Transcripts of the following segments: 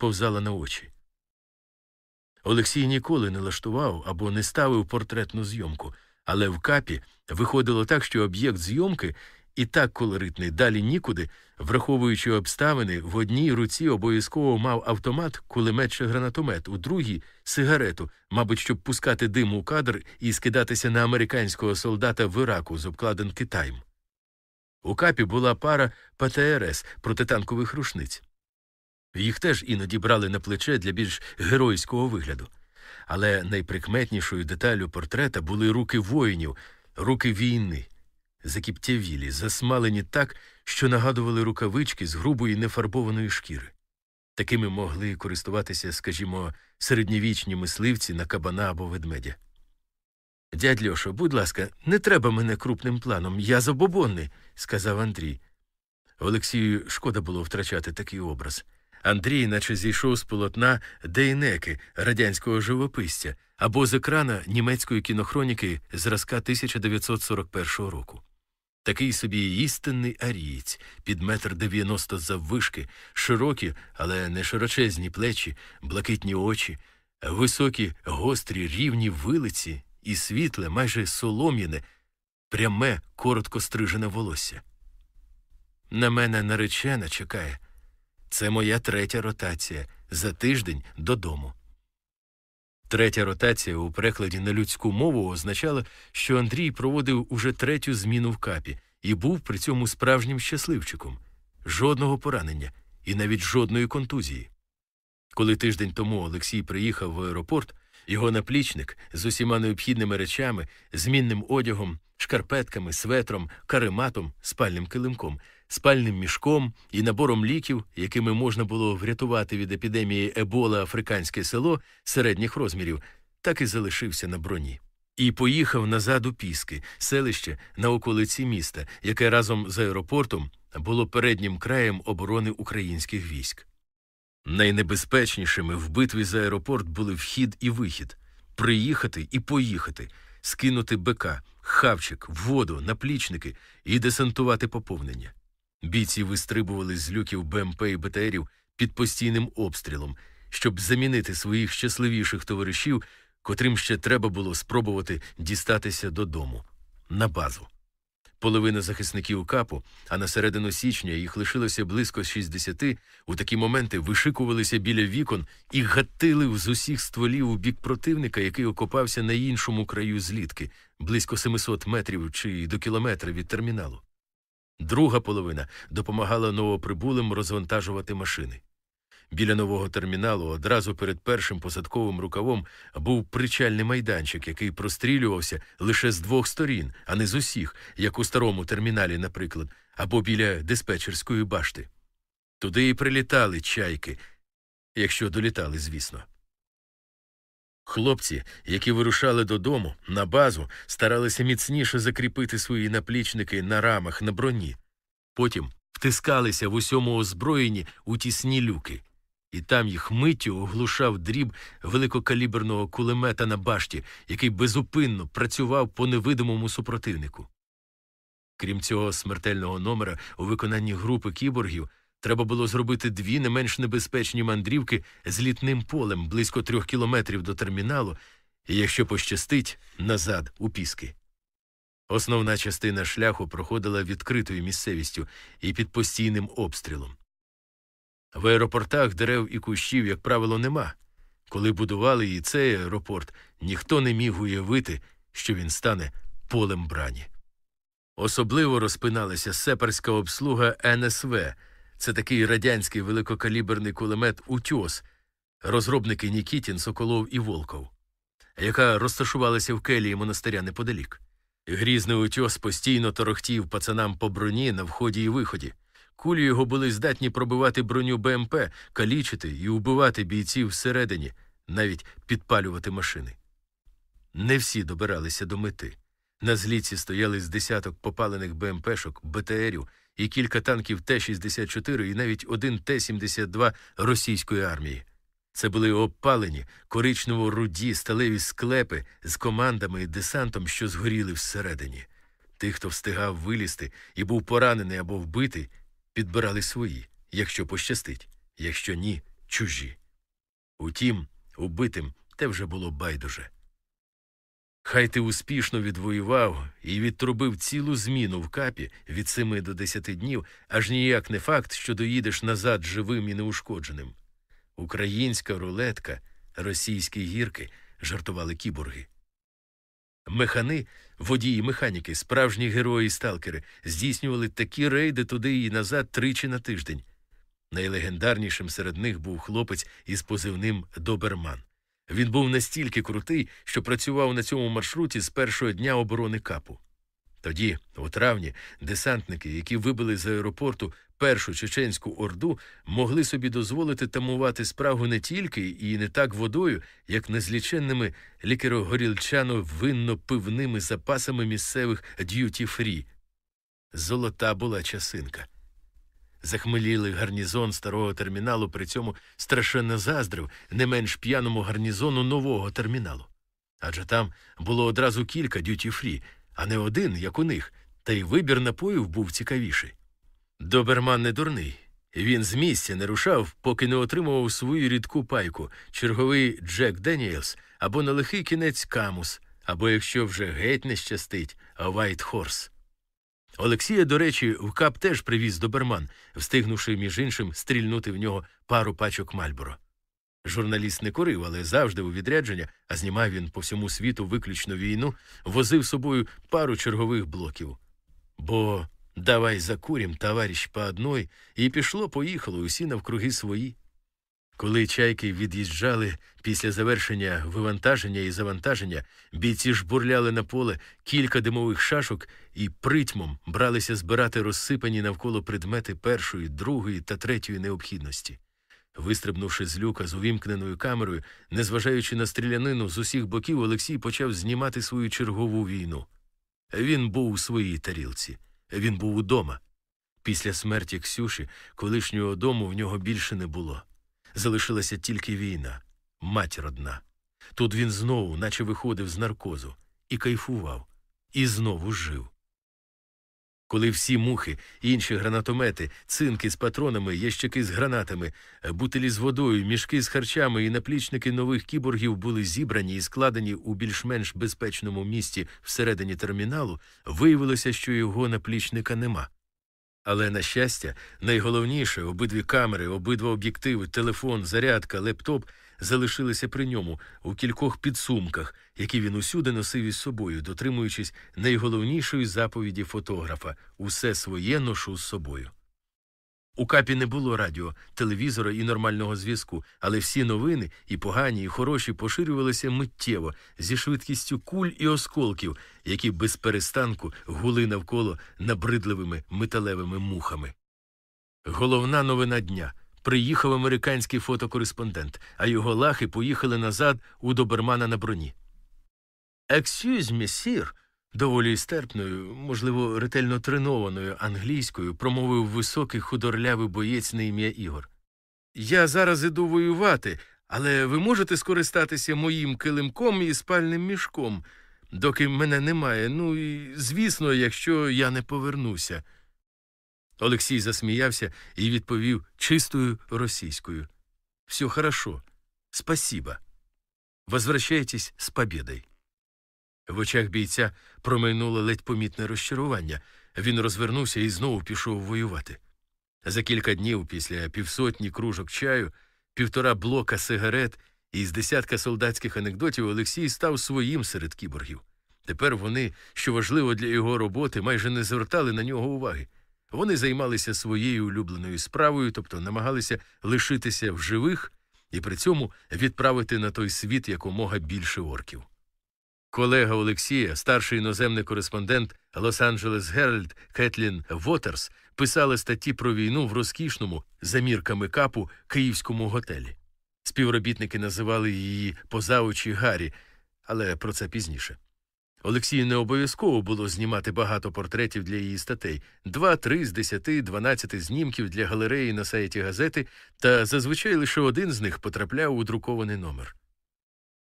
сповзала на очі. Олексій ніколи не лаштував або не ставив портретну зйомку, але в капі виходило так, що об'єкт зйомки і так колоритний далі нікуди, враховуючи обставини, в одній руці обов'язково мав автомат, кулемет чи гранатомет, у другій сигарету, мабуть, щоб пускати дим у кадр і скидатися на американського солдата в Іраку з обкладинки Тайм. У капі була пара ПТРС протитанкових рушниць. Їх теж іноді брали на плече для більш геройського вигляду. Але найприкметнішою деталю портрета були руки воїнів, руки війни, закіптявілі, засмалені так, що нагадували рукавички з грубої нефарбованої шкіри. Такими могли користуватися, скажімо, середньовічні мисливці на кабана або ведмедя. Дядь Льошо, будь ласка, не треба мене крупним планом, я забобонний, сказав Андрій. Олексію шкода було втрачати такий образ. Андрій, наче зійшов з полотна Дейнеки, радянського живописця, або з екрана німецької кінохроніки зразка 1941 року. Такий собі істинний арієць, під метр дев'яносто заввишки, широкі, але не широчезні плечі, блакитні очі, високі, гострі, рівні вилиці і світле, майже солом'яне, пряме, коротко стрижене волосся. На мене наречена чекає. Це моя третя ротація за тиждень додому. Третя ротація у перекладі на людську мову означала, що Андрій проводив уже третю зміну в капі і був при цьому справжнім щасливчиком жодного поранення і навіть жодної контузії. Коли тиждень тому Олексій приїхав в аеропорт, його наплічник з усіма необхідними речами, змінним одягом, шкарпетками, светром, карематом, спальним килимком, спальним мішком і набором ліків, якими можна було врятувати від епідемії ебола африканське село середніх розмірів, так і залишився на броні. І поїхав назад у Піски, селище на околиці міста, яке разом з аеропортом було переднім краєм оборони українських військ. Найнебезпечнішими в битві за аеропорт були вхід і вихід приїхати і поїхати, скинути БК, хавчик, воду, наплічники і десантувати поповнення. Бійці вистрибували з люків БМП і БТРів під постійним обстрілом, щоб замінити своїх щасливіших товаришів, котрим ще треба було спробувати дістатися додому на базу. Половина захисників капу, а на середину січня їх лишилося близько 60, у такі моменти вишикувалися біля вікон і гатили з усіх стволів у бік противника, який окопався на іншому краю злітки, близько 700 метрів чи до кілометра від терміналу. Друга половина допомагала новоприбулим розвантажувати машини. Біля нового терміналу одразу перед першим посадковим рукавом був причальний майданчик, який прострілювався лише з двох сторін, а не з усіх, як у старому терміналі, наприклад, або біля диспетчерської башти. Туди і прилітали чайки, якщо долітали, звісно. Хлопці, які вирушали додому на базу, старалися міцніше закріпити свої наплічники на рамах на броні, потім втискалися в усьому озброєнні у тісні люки, і там їх миттю оглушав дріб великокаліберного кулемета на башті, який безупинно працював по невидимому супротивнику. Крім цього смертельного номера у виконанні групи кіборгів Треба було зробити дві не менш небезпечні мандрівки з літним полем близько трьох кілометрів до терміналу, і якщо пощастить, назад у піски. Основна частина шляху проходила відкритою місцевістю і під постійним обстрілом. В аеропортах дерев і кущів, як правило, нема. Коли будували і цей аеропорт, ніхто не міг уявити, що він стане полем брані. Особливо розпиналася сеперська обслуга НСВ. Це такий радянський великокаліберний кулемет Утьос, розробники Нікітін, Соколов і Волков, яка розташувалася в келії монастиря неподалік. Грізний утьос постійно торохтів пацанам по броні на вході і виході. Кулі його були здатні пробивати броню БМП, калічити і убивати бійців всередині, навіть підпалювати машини. Не всі добиралися до мети. На зліці стояли з десяток попалених БМПшок, БТРів і кілька танків Т-64 і навіть один Т-72 російської армії. Це були обпалені, коричнево руді сталеві склепи з командами і десантом, що згоріли всередині. Тих, хто встигав вилізти і був поранений або вбитий, підбирали свої, якщо пощастить, якщо ні, чужі. Утім, убитим те вже було байдуже. Хай ти успішно відвоював і відтрубив цілу зміну в капі від семи до десяти днів, аж ніяк не факт, що доїдеш назад живим і неушкодженим. Українська рулетка, російські гірки, жартували кіборги. Механи, водії механіки, справжні герої сталкери, здійснювали такі рейди туди і назад тричі на тиждень. Найлегендарнішим серед них був хлопець із позивним Доберман. Він був настільки крутий, що працював на цьому маршруті з першого дня оборони капу. Тоді, у травні, десантники, які вибили з аеропорту першу чеченську орду, могли собі дозволити тамувати спрагу не тільки і не так водою, як незліченними лікеро-горілчано винно пивними запасами місцевих duty-free. Золота була часинка. Захмелілий гарнізон старого терміналу при цьому страшенно заздрив не менш п'яному гарнізону нового терміналу. Адже там було одразу кілька duty-free, а не один, як у них, та й вибір напоїв був цікавіший. Доберман не дурний. Він з місця не рушав, поки не отримував свою рідку пайку, черговий Джек Деніелс або на лихий кінець Камус, або якщо вже геть не щастить, White Horse. Олексія, до речі, в кап теж привіз Доберман, встигнувши, між іншим, стрільнути в нього пару пачок Marlboro. Журналіст не курив, але завжди у відрядження, а знімав він по всьому світу виключно війну, возив собою пару чергових блоків. Бо давай закурім, товариш по одной, і пішло, поїхало усі навкруги свої. Коли чайки від'їжджали після завершення вивантаження і завантаження, бійці жбурляли на поле кілька димових шашок і притьмом бралися збирати розсипані навколо предмети першої, другої та третьої необхідності. Вистрибнувши з люка з увімкненою камерою, незважаючи на стрілянину з усіх боків, Олексій почав знімати свою чергову війну. Він був у своїй тарілці, він був удома. Після смерті Ксюші колишнього дому в нього більше не було. Залишилася тільки війна, матір одна. Тут він знову, наче виходив з наркозу, і кайфував, і знову жив. Коли всі мухи, інші гранатомети, цинки з патронами, ящики з гранатами, бутилі з водою, мішки з харчами і наплічники нових кіборгів були зібрані і складені у більш-менш безпечному місці всередині терміналу, виявилося, що його наплічника нема. Але, на щастя, найголовніше обидві камери, обидва об'єктиви, телефон, зарядка, лептоп залишилися при ньому у кількох підсумках, які він усюди носив із собою, дотримуючись найголовнішої заповіді фотографа усе своє ношу з собою. У капі не було радіо, телевізора і нормального зв'язку, але всі новини, і погані, і хороші, поширювалися миттєво зі швидкістю куль і осколків, які без перестанку гули навколо набридливими металевими мухами. Головна новина дня приїхав американський фотокореспондент, а його лахи поїхали назад у добермана на броні. Ексюз, месір, доволі стерпною, можливо, ретельно тренованою англійською промовив високий худорлявий боєць на ім'я Ігор. Я зараз іду воювати, але ви можете скористатися моїм килимком і спальним мішком, доки мене немає. Ну і звісно, якщо я не повернуся. Олексій засміявся і відповів чистою російською. Все хорошо. Спасибо. Возвращайтесь з победой. В очах бійця промайнуло ледь помітне розчарування. Він розвернувся і знову пішов воювати. За кілька днів після півсотні кружок чаю, півтора блока сигарет і з десятка солдатських анекдотів Олексій став своїм серед кіборгів. Тепер вони, що важливо для його роботи, майже не звертали на нього уваги. Вони займалися своєю улюбленою справою, тобто намагалися лишитися в живих і при цьому відправити на той світ якомога більше орків. Колега Олексія, старший іноземний кореспондент Лос-Анджелес Геральд Кетлін Вотерс, писала статті про війну в розкішному, за мірками капу, київському готелі. Співробітники називали її поза очі Гаррі, але про це пізніше. Олексію не обов'язково було знімати багато портретів для її статей два-три з десяти, дванадцяти знімків для галереї на сайті газети, та зазвичай лише один з них потрапляв у друкований номер.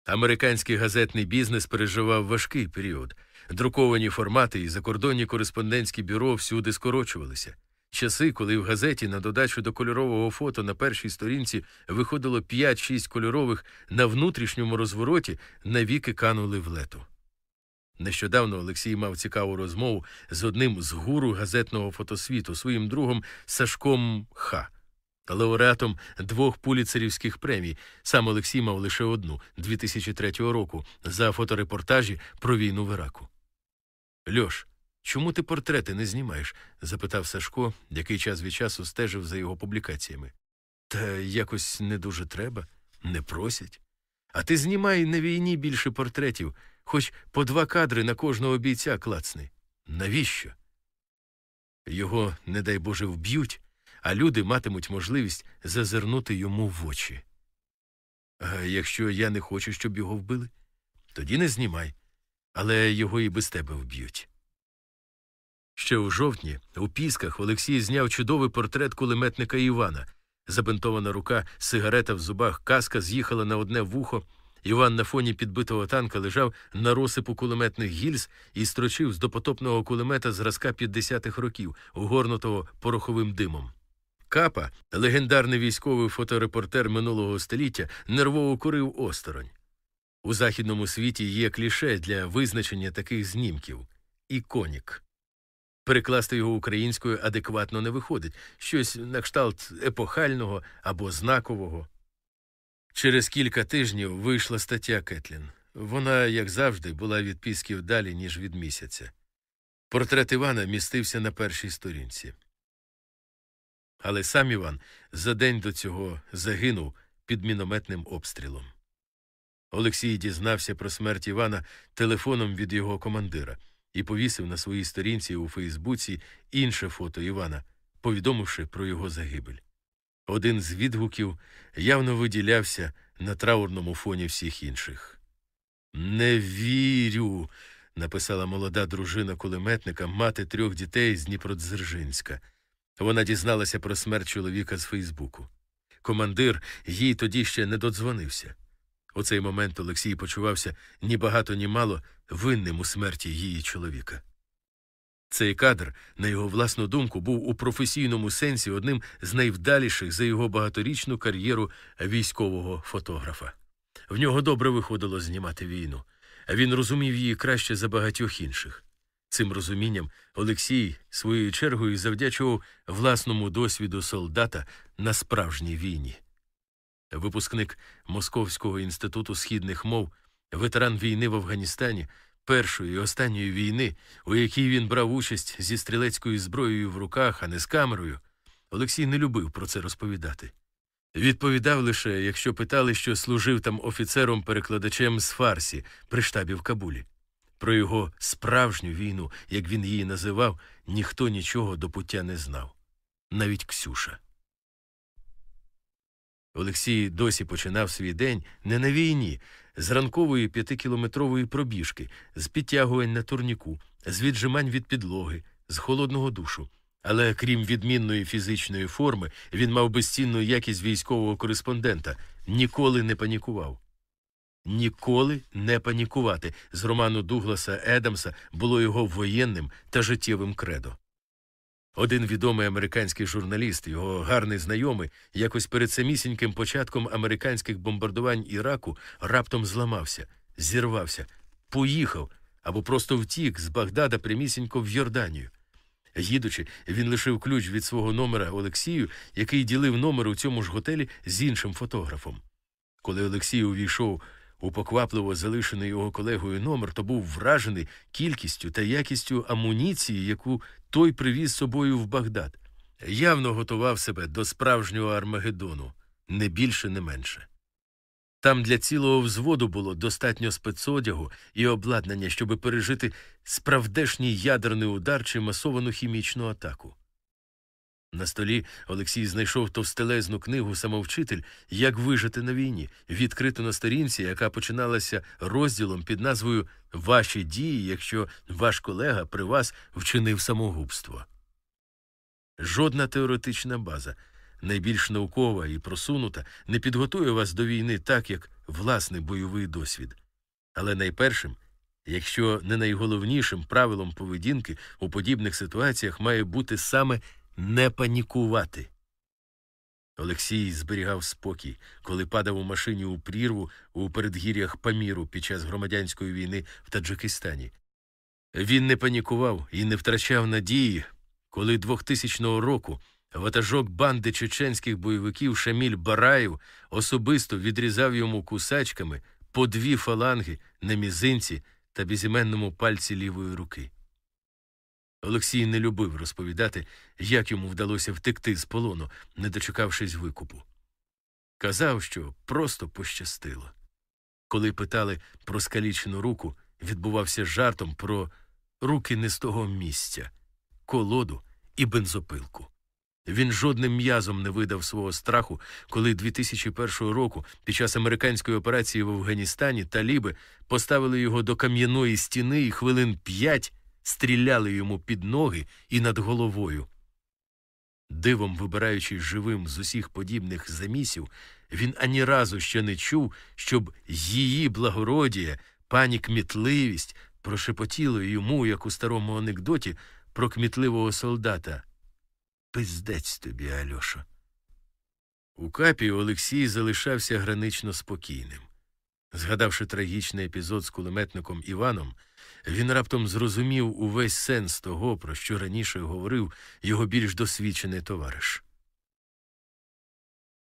Американський газетний бізнес переживав важкий період. Друковані формати і закордонні кореспондентські бюро всюди скорочувалися. Часи, коли в газеті на додачу до кольорового фото на першій сторінці виходило 5-6 кольорових на внутрішньому розвороті, навіки канули в лету. Нещодавно Олексій мав цікаву розмову з одним з гуру газетного фотосвіту, своїм другом Сашком Ха, лауреатом двох пуліцерівських премій. Сам Олексій мав лише одну 2003 року за фоторепортажі про війну в Іраку. Льош, чому ти портрети не знімаєш? запитав Сашко, який час від часу стежив за його публікаціями. Та якось не дуже треба, не просять. А ти знімай на війні більше портретів хоч по два кадри на кожного бійця клацни. Навіщо? Його, не дай Боже, вб'ють, а люди матимуть можливість зазирнути йому в очі. А якщо я не хочу, щоб його вбили, тоді не знімай, але його і без тебе вб'ють. Ще у жовтні у Пісках Олексій зняв чудовий портрет кулеметника Івана. Забинтована рука, сигарета в зубах, каска з'їхала на одне вухо. Іван на фоні підбитого танка лежав на розсипу кулеметних гільз і строчив з допотопного кулемета зразка 50-х років, угорнутого пороховим димом. Капа, легендарний військовий фоторепортер минулого століття, нервово курив осторонь. У західному світі є кліше для визначення таких знімків іконік. Перекласти його українською адекватно не виходить щось на кшталт епохального або знакового. Через кілька тижнів вийшла стаття Кетлін. Вона, як завжди, була від пісків далі, ніж від місяця. Портрет Івана містився на першій сторінці. Але сам Іван за день до цього загинув під мінометним обстрілом. Олексій дізнався про смерть Івана телефоном від його командира і повісив на своїй сторінці у Фейсбуці інше фото Івана, повідомивши про його загибель. Один з відгуків явно виділявся на траурному фоні всіх інших. Не вірю, написала молода дружина кулеметника, мати трьох дітей з Дніпродзержинська. Вона дізналася про смерть чоловіка з Фейсбуку. Командир їй тоді ще не додзвонився. У цей момент Олексій почувався ні багато, ні мало винним у смерті її чоловіка. Цей кадр, на його власну думку, був у професійному сенсі одним з найвдаліших за його багаторічну кар'єру військового фотографа. В нього добре виходило знімати війну, він розумів її краще за багатьох інших. Цим розумінням Олексій своєю чергою завдячував власному досвіду солдата на справжній війні. Випускник Московського інституту східних мов, ветеран війни в Афганістані першої і останньої війни, у якій він брав участь зі стрілецькою зброєю в руках, а не з камерою, Олексій не любив про це розповідати. Відповідав лише, якщо питали, що служив там офіцером-перекладачем з Фарсі при штабі в Кабулі. Про його справжню війну, як він її називав, ніхто нічого до пуття не знав, навіть Ксюша. Олексій досі починав свій день не на війні, з ранкової п'ятикілометрової пробіжки, з підтягувань на турніку, з віджимань від підлоги, з холодного душу. Але крім відмінної фізичної форми, він мав безцінну якість військового кореспондента, ніколи не панікував. Ніколи не панікувати з роману Дугласа Едамса було його воєнним та життєвим кредо. Один відомий американський журналіст, його гарний знайомий, якось перед самісіньким початком американських бомбардувань Іраку раптом зламався, зірвався, поїхав або просто втік з Багдада прямісінько в Йорданію. Їдучи, він лишив ключ від свого номера Олексію, який ділив номер у цьому ж готелі з іншим фотографом. Коли Олексій увійшов у поквапливо залишений його колегою номер, то був вражений кількістю та якістю амуніції, яку той привіз собою в Багдад. Явно готував себе до справжнього Армагеддону, не більше, не менше. Там для цілого взводу було достатньо спецодягу і обладнання, щоби пережити справдешній ядерний удар чи масовану хімічну атаку. На столі Олексій знайшов товстелезну книгу Самовчитель Як вижити на війні, відкриту на сторінці, яка починалася розділом під назвою Ваші дії, якщо ваш колега при вас вчинив самогубство. Жодна теоретична база, найбільш наукова і просунута, не підготує вас до війни так, як власний бойовий досвід. Але найпершим, якщо не найголовнішим правилом поведінки у подібних ситуаціях має бути саме не панікувати. Олексій зберігав спокій, коли падав у машині у прірву у передгір'ях Паміру під час громадянської війни в Таджикистані. Він не панікував і не втрачав надії, коли 2000 року ватажок банди чеченських бойовиків Шаміль Бараєв особисто відрізав йому кусачками по дві фаланги на мізинці та безіменному пальці лівої руки. Олексій не любив розповідати, як йому вдалося втекти з полону, не дочекавшись викупу. Казав, що просто пощастило. Коли питали про скалічену руку, відбувався жартом про руки не з того місця, колоду і бензопилку. Він жодним м'язом не видав свого страху, коли 2001 року під час американської операції в Афганістані таліби поставили його до кам'яної стіни і хвилин п'ять стріляли йому під ноги і над головою. Дивом вибираючись живим з усіх подібних замісів, він ані разу ще не чув, щоб її благородія, пані кмітливість прошепотіло йому, як у старому анекдоті, про кмітливого солдата. Пиздець тобі, Альошо. У капі Олексій залишався гранично спокійним. Згадавши трагічний епізод з кулеметником Іваном, він раптом зрозумів увесь сенс того, про що раніше говорив його більш досвідчений товариш.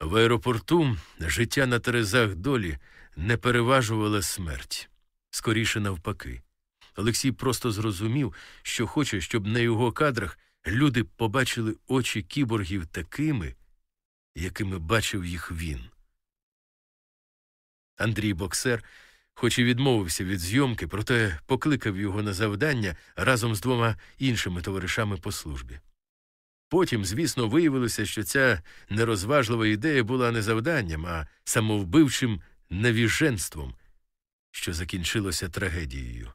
В аеропорту життя на терезах долі не переважувала смерть, скоріше навпаки. Олексій просто зрозумів, що хоче, щоб на його кадрах люди побачили очі кіборгів такими, якими бачив їх він. Андрій Боксер хоч і відмовився від зйомки, проте покликав його на завдання разом з двома іншими товаришами по службі. Потім, звісно, виявилося, що ця нерозважлива ідея була не завданням, а самовбивчим навіженством, що закінчилося трагедією.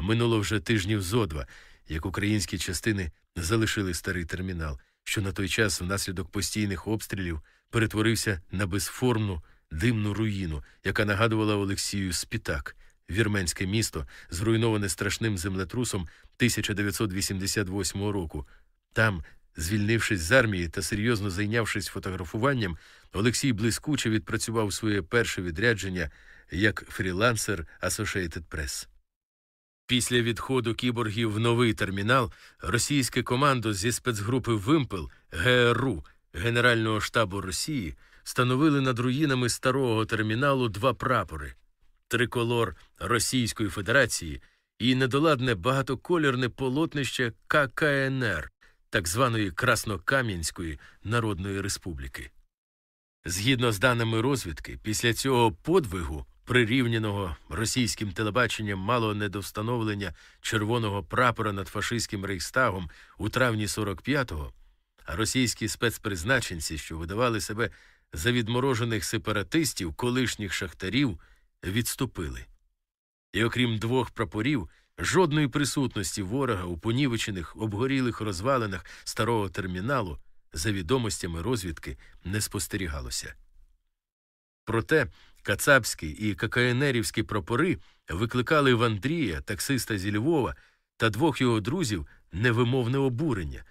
Минуло вже тижнів зо два, як українські частини залишили старий термінал, що на той час внаслідок постійних обстрілів перетворився на безформну димну руїну, яка нагадувала Олексію Спітак, вірменське місто, зруйноване страшним землетрусом 1988 року. Там, звільнившись з армії та серйозно зайнявшись фотографуванням, Олексій блискуче відпрацював своє перше відрядження як фрілансер Associated Press. Після відходу кіборгів в новий термінал російське командо зі спецгрупи Вимпел ГРУ Генерального штабу Росії встановили над руїнами старого терміналу два прапори триколор Російської Федерації і недоладне багатоколірне полотнище ККНР, так званої Краснокам'янської Народної Республіки. Згідно з даними розвідки, після цього подвигу, прирівняного російським телебаченням мало не до встановлення червоного прапора над фашистським рейхстагом у травні 45-го, а російські спецпризначенці, що видавали себе за відморожених сепаратистів, колишніх шахтарів, відступили. І окрім двох прапорів, жодної присутності ворога у понівечених обгорілих розвалинах старого терміналу, за відомостями розвідки, не спостерігалося. Проте кацапські і какаєнерівські прапори викликали в Андрія, таксиста зі Львова, та двох його друзів невимовне обурення.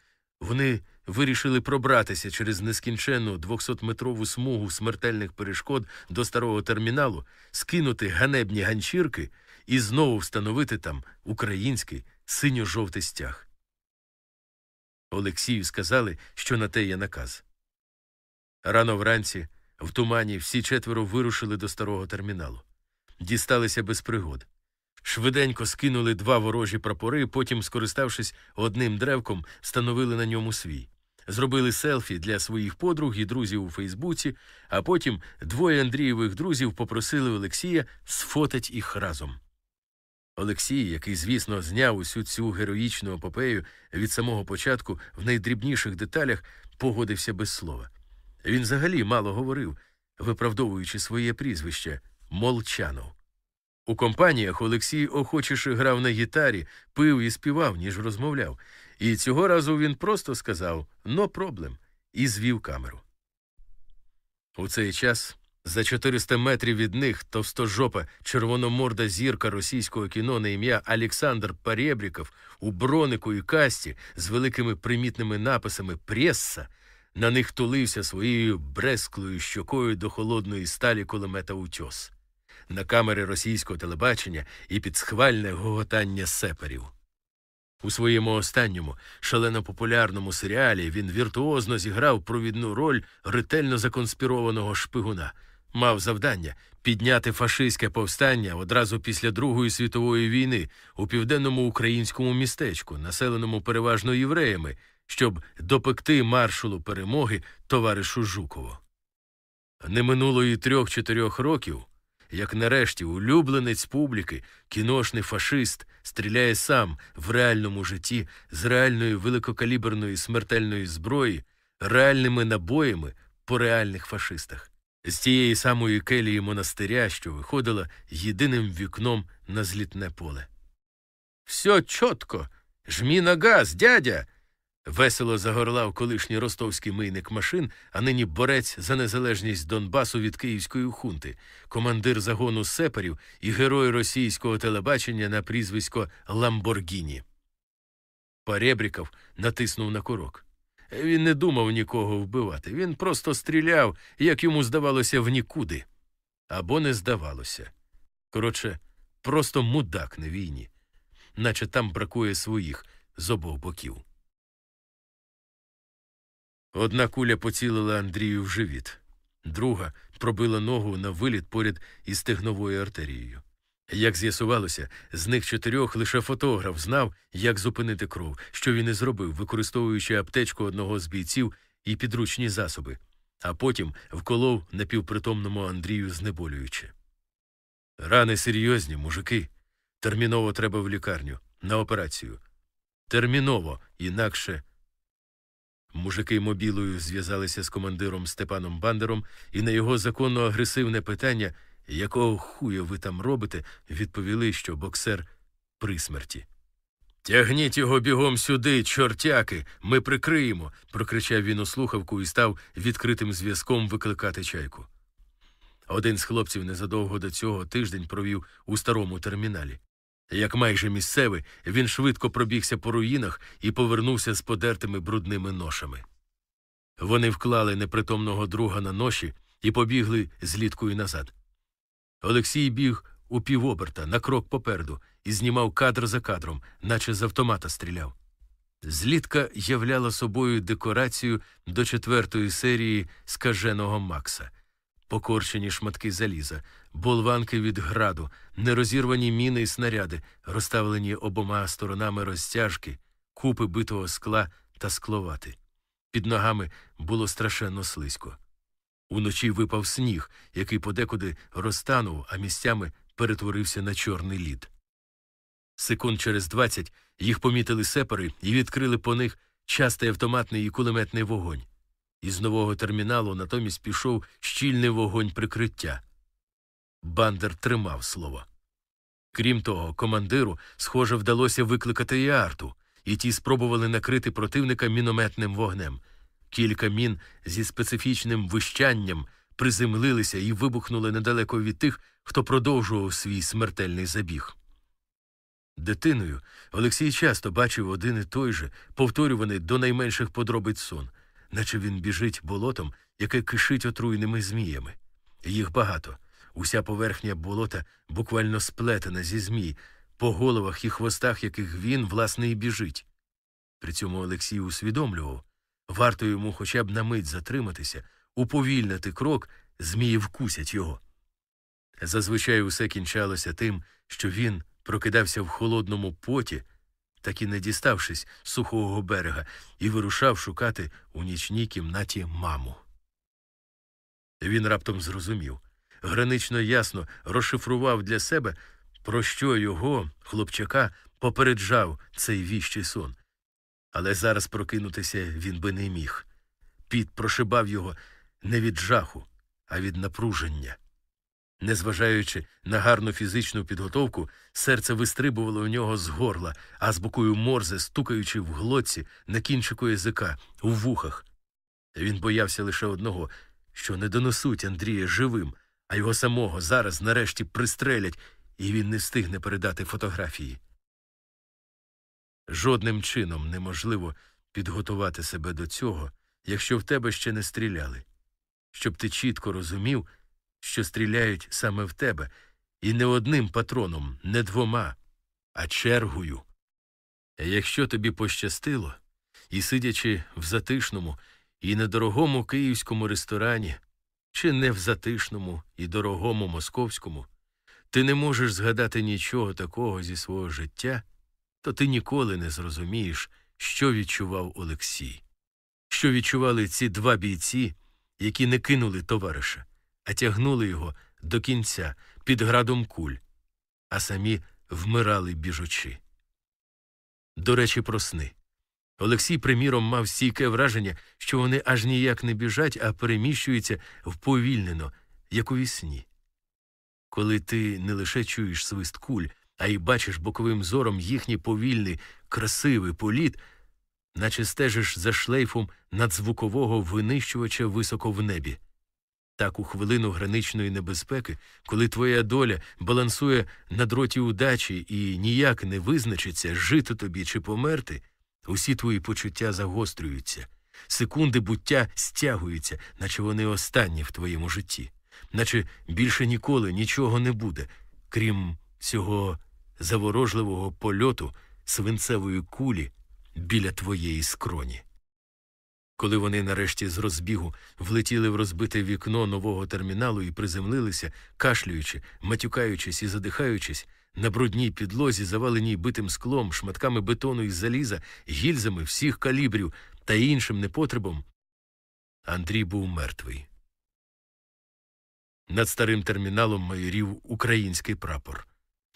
Вони вирішили пробратися через нескінченну 200-метрову смугу смертельних перешкод до старого терміналу, скинути ганебні ганчірки і знову встановити там український синьо-жовтий стяг. Олексію сказали, що на те є наказ. Рано вранці, в тумані, всі четверо вирушили до старого терміналу. Дісталися без пригод. Швиденько скинули два ворожі прапори, потім, скориставшись одним древком, встановили на ньому свій. Зробили селфі для своїх подруг і друзів у Фейсбуці, а потім двоє Андрієвих друзів попросили Олексія сфотать їх разом. Олексій, який, звісно, зняв усю цю героїчну епопею від самого початку в найдрібніших деталях, погодився без слова. Він взагалі мало говорив, виправдовуючи своє прізвище Молчанов. У компаніях Олексій охочіше грав на гітарі, пив і співав, ніж розмовляв, і цього разу він просто сказав «но проблем» і звів камеру. У цей час За 400 метрів від них товстожопа червономорда зірка російського кіно на ім'я Олександр Парєбріков у бронику і касті з великими примітними написами Пресса на них тулився своєю бресклою щокою до холодної сталі кулемета утьос. На камери російського телебачення і під схвальне гоготання сеперів. У своєму останньому шалено популярному серіалі він віртуозно зіграв провідну роль ретельно законспірованого шпигуна, мав завдання підняти фашистське повстання одразу після Другої світової війни у південному українському містечку, населеному переважно євреями, щоб допекти маршалу перемоги товаришу Жукову. Не минуло і трьох-чотирьох років, як нарешті улюбленець публіки, кіношний фашист, стріляє сам в реальному житті з реальної великокаліберної смертельної зброї, реальними набоями по реальних фашистах, з тієї самої келії монастиря, що виходила єдиним вікном на злітне поле. Все чітко. Жмі на газ, дядя. Весело загорлав колишній ростовський мийник машин, а нині борець за незалежність Донбасу від київської хунти, командир загону сеперів і герой російського телебачення на прізвисько Ламборгіні. Паребріков натиснув на курок. Він не думав нікого вбивати. Він просто стріляв, як йому здавалося, в нікуди. Або не здавалося. Коротше, просто мудак на війні, наче там бракує своїх з обох боків. Одна куля поцілила Андрію в живіт, друга пробила ногу на виліт поряд із стегновою артерією. Як з'ясувалося, з них чотирьох лише фотограф знав, як зупинити кров, що він і зробив, використовуючи аптечку одного з бійців і підручні засоби, а потім вколов напівпритомному Андрію знеболюючи. Рани серйозні, мужики. Терміново треба в лікарню, на операцію. Терміново, інакше. Мужики мобілою зв'язалися з командиром Степаном Бандером, і на його законно агресивне питання, якого хуя ви там робите, відповіли, що боксер при смерті. Тягніть його бігом сюди, чортяки, ми прикриємо. прокричав він у слухавку і став відкритим зв'язком викликати чайку. Один з хлопців незадовго до цього тиждень провів у старому терміналі. Як майже місцевий, він швидко пробігся по руїнах і повернувся з подертими брудними ношами. Вони вклали непритомного друга на ноші і побігли зліткою назад. Олексій біг у півоберта на крок попереду і знімав кадр за кадром, наче з автомата стріляв. Злітка являла собою декорацію до четвертої серії скаженого Макса покорчені шматки заліза, болванки від граду, нерозірвані міни і снаряди, розставлені обома сторонами розтяжки, купи битого скла та скловати. Під ногами було страшенно слизько. Уночі випав сніг, який подекуди розтанув, а місцями перетворився на чорний лід. Секунд через двадцять їх помітили сепари і відкрили по них частий автоматний і кулеметний вогонь. Із нового терміналу натомість пішов щільний вогонь прикриття. Бандер тримав слово. Крім того, командиру, схоже, вдалося викликати і арту, і ті спробували накрити противника мінометним вогнем. Кілька мін зі специфічним вищанням приземлилися і вибухнули недалеко від тих, хто продовжував свій смертельний забіг. Дитиною Олексій часто бачив один і той же, повторюваний до найменших подробиць сон наче він біжить болотом, яке кишить отруйними зміями. Їх багато. Уся поверхня болота буквально сплетена зі змій, по головах і хвостах яких він, власне, і біжить. При цьому Олексій усвідомлював варто йому хоча б на мить затриматися, уповільнити крок, змії вкусять його. Зазвичай усе кінчалося тим, що він прокидався в холодному поті так і не діставшись сухого берега, і вирушав шукати у нічній кімнаті маму. Він раптом зрозумів гранично ясно розшифрував для себе, про що його, хлопчака, попереджав цей віщий сон. Але зараз прокинутися він би не міг. Піт прошибав його не від жаху, а від напруження. Незважаючи на гарну фізичну підготовку, серце вистрибувало у нього з горла, а з бокою морзе, стукаючи в глотці на кінчику язика, у вухах. Він боявся лише одного що не донесуть Андрія живим, а його самого зараз нарешті пристрелять, і він не встигне передати фотографії. Жодним чином неможливо підготувати себе до цього, якщо в тебе ще не стріляли, щоб ти чітко розумів, що стріляють саме в тебе, і не одним патроном, не двома, а чергою. Якщо тобі пощастило, і сидячи в затишному і недорогому київському ресторані, чи не в затишному і дорогому московському, ти не можеш згадати нічого такого зі свого життя, то ти ніколи не зрозумієш, що відчував Олексій, що відчували ці два бійці, які не кинули товариша, а тягнули його до кінця під градом куль, а самі вмирали біжучи. До речі, про сни. Олексій, приміром, мав стійке враження, що вони аж ніяк не біжать, а переміщуються вповільнено, як у вісні. Коли ти не лише чуєш свист куль, а й бачиш боковим зором їхній повільний, красивий політ, наче стежиш за шлейфом надзвукового винищувача високо в небі. Так у хвилину граничної небезпеки, коли твоя доля балансує на дроті удачі і ніяк не визначиться, жити тобі чи померти, усі твої почуття загострюються, секунди буття стягуються, наче вони останні в твоєму житті, наче більше ніколи нічого не буде, крім цього заворожливого польоту свинцевої кулі біля твоєї скроні. Коли вони нарешті з розбігу влетіли в розбите вікно нового терміналу і приземлилися, кашлюючи, матюкаючись і задихаючись, на брудній підлозі, заваленій битим склом, шматками бетону і заліза, гільзами всіх калібрів та іншим непотребом, Андрій був мертвий. Над старим терміналом майорів український прапор.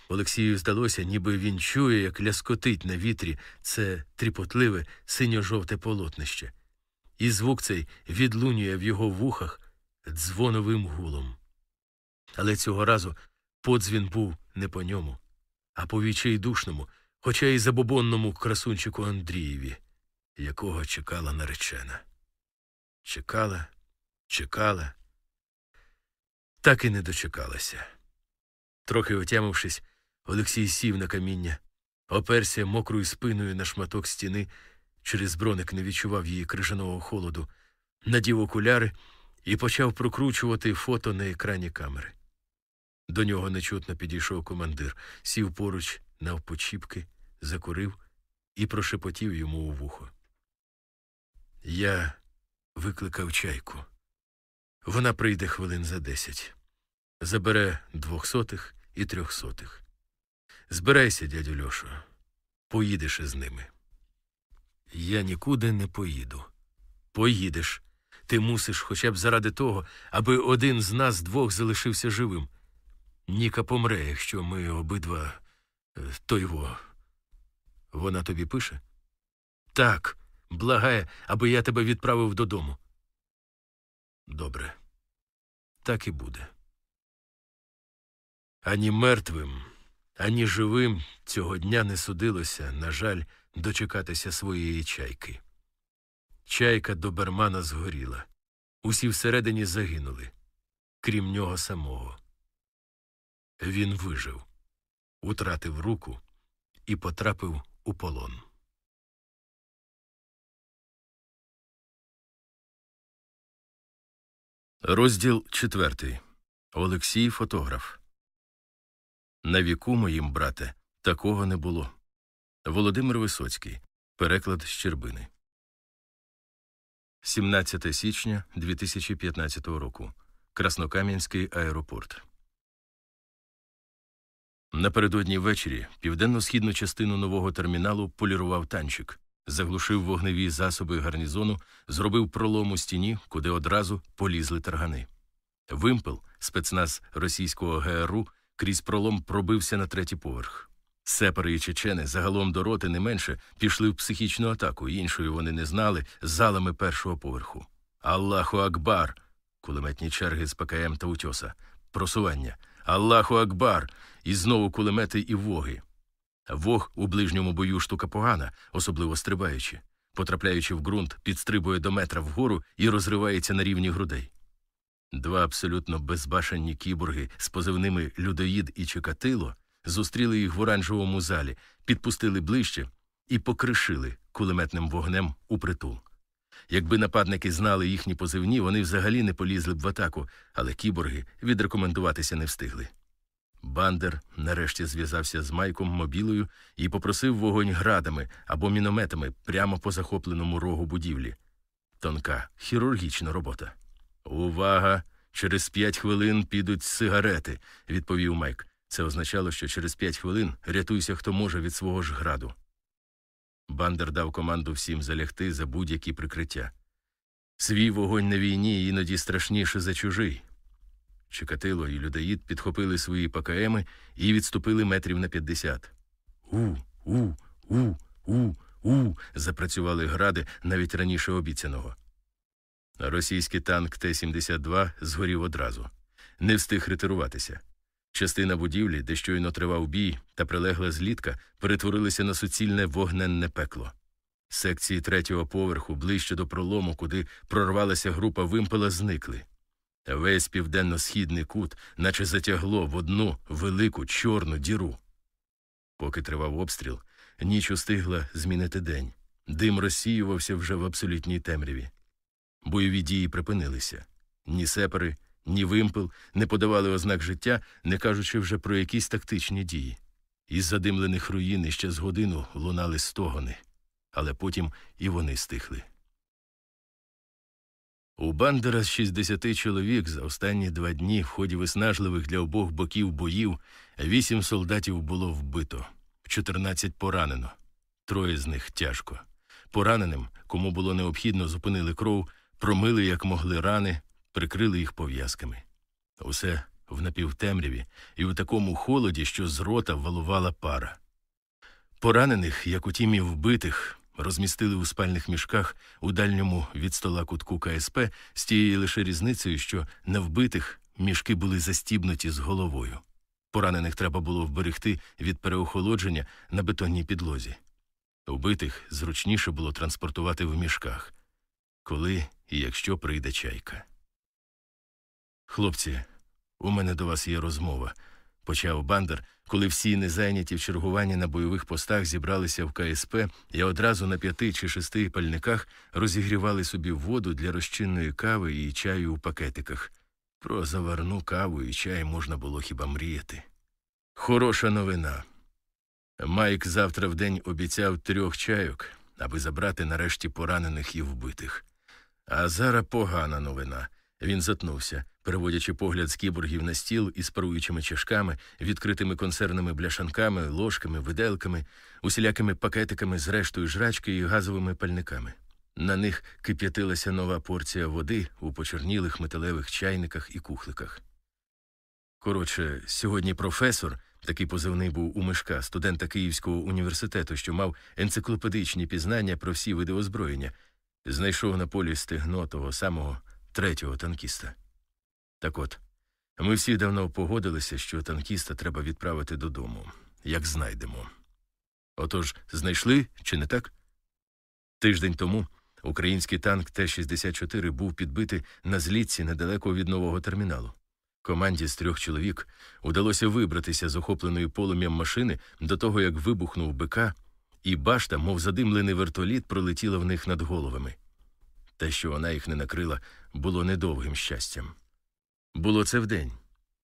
Олексію здалося, ніби він чує, як ляскотить на вітрі це тріпотливе синьо-жовте полотнище і звук цей відлунює в його вухах дзвоновим гулом. Але цього разу подзвін був не по ньому, а по відчайдушному, хоча й забобонному красунчику Андрієві, якого чекала наречена. Чекала, чекала, так і не дочекалася. Трохи отямившись, Олексій сів на каміння, оперся мокрою спиною на шматок стіни через броник не відчував її крижаного холоду, надів окуляри і почав прокручувати фото на екрані камери. До нього нечутно підійшов командир, сів поруч навпочіпки, закурив і прошепотів йому у вухо. Я викликав чайку. Вона прийде хвилин за десять. Забере двохсотих і трьохсотих. Збирайся, дядю Льошо, поїдеш із ними. Я нікуди не поїду. Поїдеш. Ти мусиш хоча б заради того, аби один з нас двох залишився живим. Ніка помре, якщо ми обидва. е, то його. Вона тобі пише? Так, благає, аби я тебе відправив додому. Добре. Так і буде. Ані мертвим, ані живим цього дня не судилося, на жаль, дочекатися своєї чайки. Чайка добермана згоріла. Усі всередині загинули, крім нього самого. Він вижив, утратив руку і потрапив у полон. Розділ четвертий. Олексій фотограф. На віку моїм, брате, такого не було. Володимир Висоцький. Переклад з Щербини. 17 січня 2015 року. Краснокам'янський аеропорт. Напередодні ввечері південно-східну частину нового терміналу полірував танчик, заглушив вогневі засоби гарнізону, зробив пролом у стіні, куди одразу полізли таргани. Вимпел, спецназ російського ГРУ, крізь пролом пробився на третій поверх. Сепари і чечени загалом до роти не менше пішли в психічну атаку, іншої вони не знали залами першого поверху. Аллаху Акбар! Кулеметні черги з ПКМ та утьоса. Просування. Аллаху Акбар! І знову кулемети і воги. Вог у ближньому бою штука погана, особливо стрибаючи. Потрапляючи в ґрунт, підстрибує до метра вгору і розривається на рівні грудей. Два абсолютно безбашенні кіборги з позивними Людоїд і Чекатило зустріли їх в оранжевому залі, підпустили ближче і покришили кулеметним вогнем у притул. Якби нападники знали їхні позивні, вони взагалі не полізли б в атаку, але кіборги відрекомендуватися не встигли. Бандер нарешті зв'язався з Майком мобілою і попросив вогонь градами або мінометами прямо по захопленому рогу будівлі. Тонка, хірургічна робота. Увага! Через п'ять хвилин підуть сигарети, відповів Майк. Це означало, що через п'ять хвилин рятуйся, хто може від свого ж граду. Бандер дав команду всім залягти за будь-які прикриття. Свій вогонь на війні іноді страшніше за чужий. Чекатило і людоїд підхопили свої ПКМи і відступили метрів на п'ятдесят. У, у, у, у, у. запрацювали гради навіть раніше обіцяного. Російський танк Т-72 згорів одразу, не встиг ретируватися. Частина будівлі, де щойно тривав бій, та прилегла злітка, перетворилися на суцільне вогненне пекло. Секції третього поверху, ближче до пролому, куди прорвалася група вимпела, зникли. Весь південно-східний кут, наче затягло в одну велику чорну діру. Поки тривав обстріл, ніч устигла змінити день. Дим розсіювався вже в абсолютній темряві. Бойові дії припинилися. Ні сепари, ні вимпел не подавали ознак життя, не кажучи вже про якісь тактичні дії. Із задимлених руїн іще з годину лунали стогони, але потім і вони стихли. У Бандера з 60 чоловік за останні два дні в ході виснажливих для обох боків боїв вісім солдатів було вбито, 14 поранено, троє з них тяжко. Пораненим, кому було необхідно, зупинили кров, промили як могли рани, прикрили їх пов'язками. Усе в напівтемряві і у такому холоді, що з рота валувала пара. Поранених, як у тімі вбитих, розмістили у спальних мішках у дальньому від стола кутку КСП з тією лише різницею, що на вбитих мішки були застібнуті з головою. Поранених треба було вберегти від переохолодження на бетонній підлозі. Вбитих зручніше було транспортувати в мішках, коли і якщо прийде чайка. Хлопці, у мене до вас є розмова, почав бандер, коли всі незайняті в чергуванні на бойових постах зібралися в КСП і одразу на п'яти чи шести пальниках розігрівали собі воду для розчинної кави і чаю у пакетиках. Про заварну каву і чай можна було хіба мріяти. Хороша новина. Майк завтра в день обіцяв трьох чайок, аби забрати нарешті поранених і вбитих. А зараз погана новина. Він затнувся, переводячи погляд з кіборгів на стіл із паруючими чашками, відкритими консервними бляшанками, ложками, виделками, усілякими пакетиками з рештою жрачки і газовими пальниками. На них кип'ятилася нова порція води у почорнілих металевих чайниках і кухликах. Коротше, сьогодні професор, такий позивний був у мишка, студента Київського університету, що мав енциклопедичні пізнання про всі види озброєння, знайшов на полі стегно того самого третього танкіста. Так от, ми всі давно погодилися, що танкіста треба відправити додому, як знайдемо. Отож, знайшли, чи не так? Тиждень тому український танк Т-64 був підбитий на злітці недалеко від нового терміналу. Команді з трьох чоловік удалося вибратися з охопленої полум'ям машини до того, як вибухнув БК, і башта, мов задимлений вертоліт, пролетіла в них над головами. Те, що вона їх не накрила, було недовгим щастям. Було це вдень,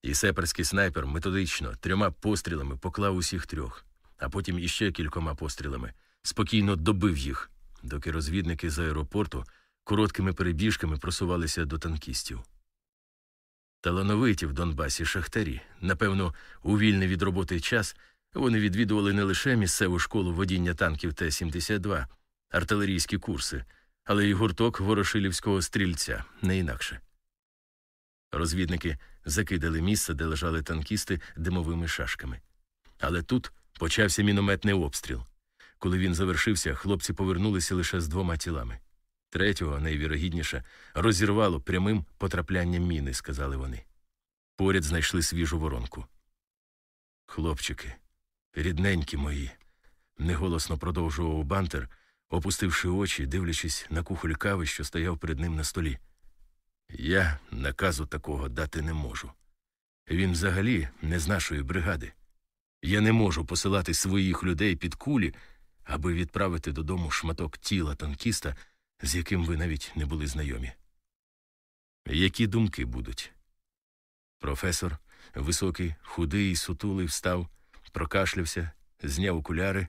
і сеперський снайпер методично трьома пострілами поклав усіх трьох, а потім іще кількома пострілами спокійно добив їх, доки розвідники з аеропорту короткими перебіжками просувалися до танкістів. Талановиті в Донбасі шахтарі, напевно, у вільний від роботи час вони відвідували не лише місцеву школу водіння танків Т-72, артилерійські курси, але й гурток Ворошилівського стрільця, не інакше. Розвідники закидали місце, де лежали танкісти димовими шашками. Але тут почався мінометний обстріл. Коли він завершився, хлопці повернулися лише з двома тілами. Третього, найвірогідніше, розірвало прямим потраплянням міни, сказали вони. Поряд знайшли свіжу воронку. Хлопчики, рідненькі мої, неголосно продовжував бантер, опустивши очі, дивлячись на кухоль кави, що стояв перед ним на столі. Я наказу такого дати не можу. Він взагалі не з нашої бригади. Я не можу посилати своїх людей під кулі, аби відправити додому шматок тіла танкіста, з яким ви навіть не були знайомі. Які думки будуть? Професор, високий, худий і сутулий, встав, прокашлявся, зняв окуляри,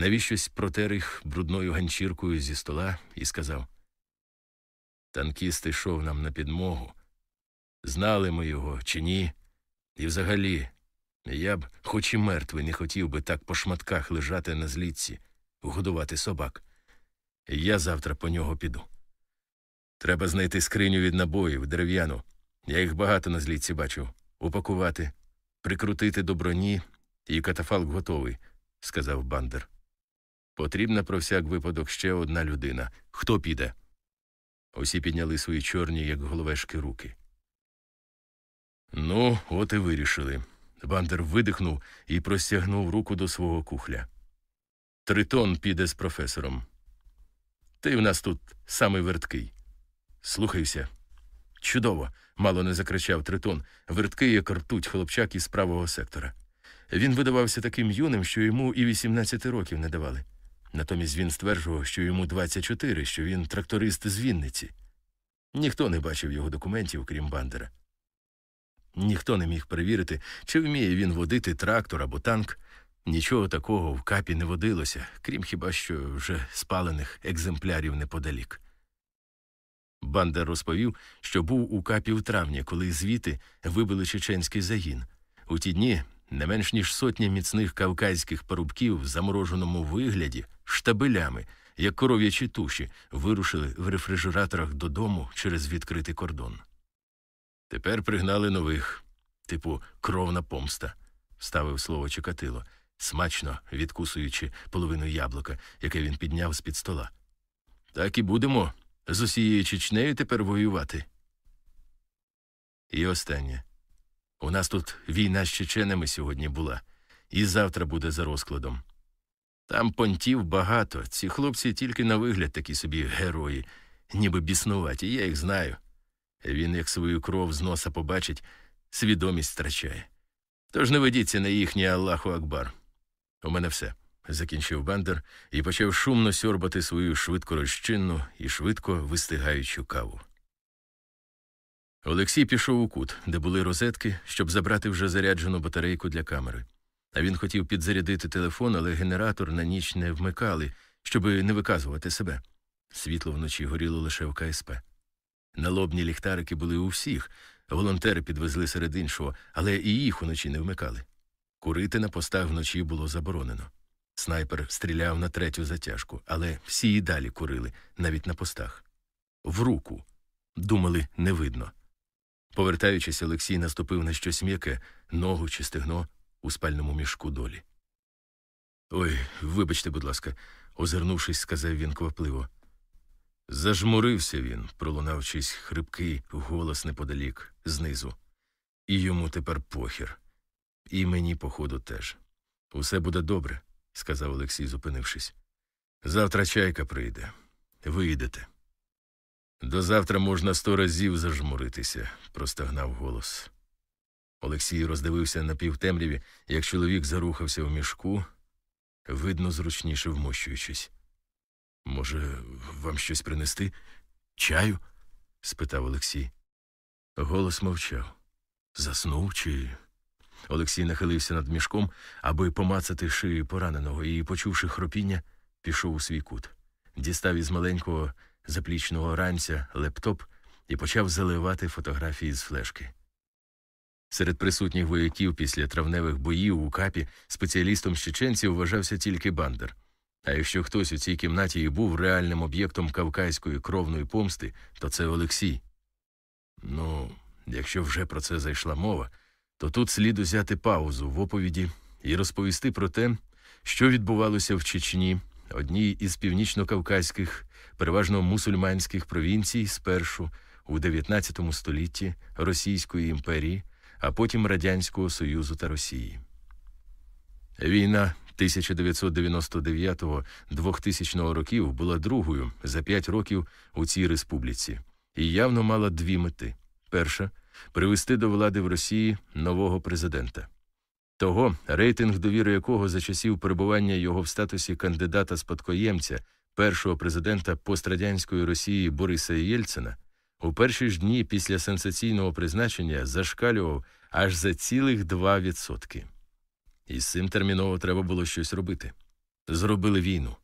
навіщось протер їх брудною ганчіркою зі стола і сказав Танкіст йшов нам на підмогу. Знали ми його чи ні? І взагалі, я б, хоч і мертвий, не хотів би так по шматках лежати на злітці, годувати собак. Я завтра по нього піду. Треба знайти скриню від набоїв, дерев'яну. Я їх багато на злітці бачив. Упакувати, прикрутити до броні, і катафалк готовий, сказав бандер. Потрібна про всяк випадок ще одна людина. Хто піде? Усі підняли свої чорні, як головешки, руки. Ну, от і вирішили. Бандер видихнув і простягнув руку до свого кухля. Тритон піде з професором. Ти в нас тут самий верткий. Слухайся. Чудово, мало не закричав Тритон, верткий, як ртуть хлопчак із правого сектора. Він видавався таким юним, що йому і 18 років не давали. Натомість він стверджував, що йому 24, що він тракторист з Вінниці. Ніхто не бачив його документів, крім Бандера. Ніхто не міг перевірити, чи вміє він водити трактор або танк. Нічого такого в капі не водилося, крім хіба що вже спалених екземплярів неподалік. Бандер розповів, що був у капі в травні, коли звідти вибили чеченський загін. У ті дні не менш ніж сотні міцних кавказьких парубків в замороженому вигляді штабелями, як коров'ячі туші, вирушили в рефрижераторах додому через відкритий кордон. Тепер пригнали нових, типу кровна помста, ставив слово Чекатило, смачно відкусуючи половину яблука, яке він підняв з під стола. Так і будемо з усією Чечнею тепер воювати. І останнє. У нас тут війна з чеченами сьогодні була, і завтра буде за розкладом. Там понтів багато, ці хлопці тільки на вигляд такі собі герої, ніби біснуваті, я їх знаю. Він, як свою кров з носа побачить, свідомість втрачає. Тож не ведіться на їхній Аллаху Акбар. У мене все, закінчив бандер і почав шумно сьорбати свою швидко розчинну і швидко вистигаючу каву. Олексій пішов у кут, де були розетки, щоб забрати вже заряджену батарейку для камери. А він хотів підзарядити телефон, але генератор на ніч не вмикали, щоби не виказувати себе. Світло вночі горіло лише в КСП. Налобні ліхтарики були у всіх, волонтери підвезли серед іншого, але і їх уночі не вмикали. Курити на постах вночі було заборонено. Снайпер стріляв на третю затяжку, але всі і далі курили, навіть на постах. В руку. Думали, не видно. Повертаючись, Олексій наступив на щось м'яке, ногу чи стегно у спальному мішку долі. Ой, вибачте, будь ласка, озирнувшись, сказав він квапливо. Зажмурився він, пролунав чийсь хрипкий голос неподалік, знизу. І йому тепер похір. І мені, походу, теж. Усе буде добре, сказав Олексій, зупинившись. Завтра чайка прийде. Виїдете. До завтра можна сто разів зажмуритися, простагнав голос. Олексій роздивився на півтемряві, як чоловік зарухався в мішку, видно, зручніше вмощуючись. Може, вам щось принести? Чаю? спитав Олексій. Голос мовчав. Заснув чи. Олексій нахилився над мішком, аби помацати шию пораненого, і, почувши хропіння, пішов у свій кут. Дістав із маленького заплічного ранця лептоп і почав заливати фотографії з флешки. Серед присутніх вояків після травневих боїв у капі спеціалістом чеченців вважався тільки бандер. А якщо хтось у цій кімнаті і був реальним об'єктом кавказької кровної помсти, то це Олексій. Ну, якщо вже про це зайшла мова, то тут слід узяти паузу в оповіді і розповісти про те, що відбувалося в Чечні, одній із північно-кавказьких, переважно мусульманських провінцій спершу у 19 столітті Російської імперії, а потім Радянського Союзу та Росії. Війна 1999-2000 років була другою за п'ять років у цій республіці, і явно мала дві мети: перша привести до влади в Росії нового президента. Того, рейтинг довіри якого за часів перебування його в статусі кандидата спадкоємця першого президента пострадянської Росії Бориса Єльцина у перші ж дні після сенсаційного призначення зашкалював аж за цілих 2%. І з цим терміново треба було щось робити. Зробили війну.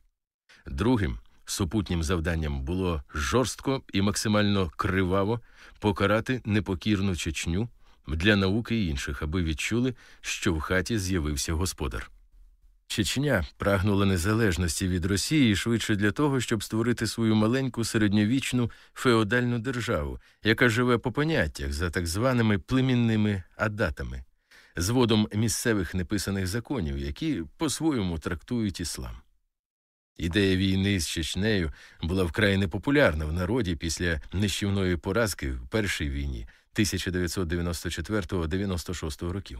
Другим супутнім завданням було жорстко і максимально криваво покарати непокірну Чечню для науки і інших, аби відчули, що в хаті з'явився господар. Чечня прагнула незалежності від Росії швидше для того, щоб створити свою маленьку середньовічну феодальну державу, яка живе по поняттях за так званими племінними адатами, зводом місцевих неписаних законів, які по-своєму трактують іслам. Ідея війни з Чечнею була вкрай непопулярна в народі після нищівної поразки в першій війні 1994-96 років.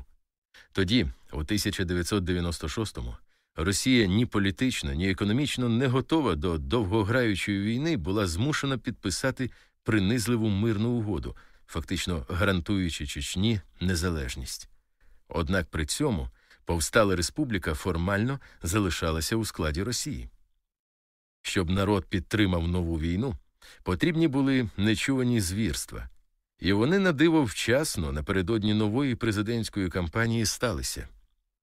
Тоді, у 1996-му, Росія ні політично, ні економічно не готова до довгограючої війни була змушена підписати принизливу мирну угоду, фактично гарантуючи Чечні незалежність. Однак при цьому повстала республіка формально залишалася у складі Росії. Щоб народ підтримав нову війну, потрібні були нечувані звірства, і вони на диво вчасно напередодні нової президентської кампанії сталися.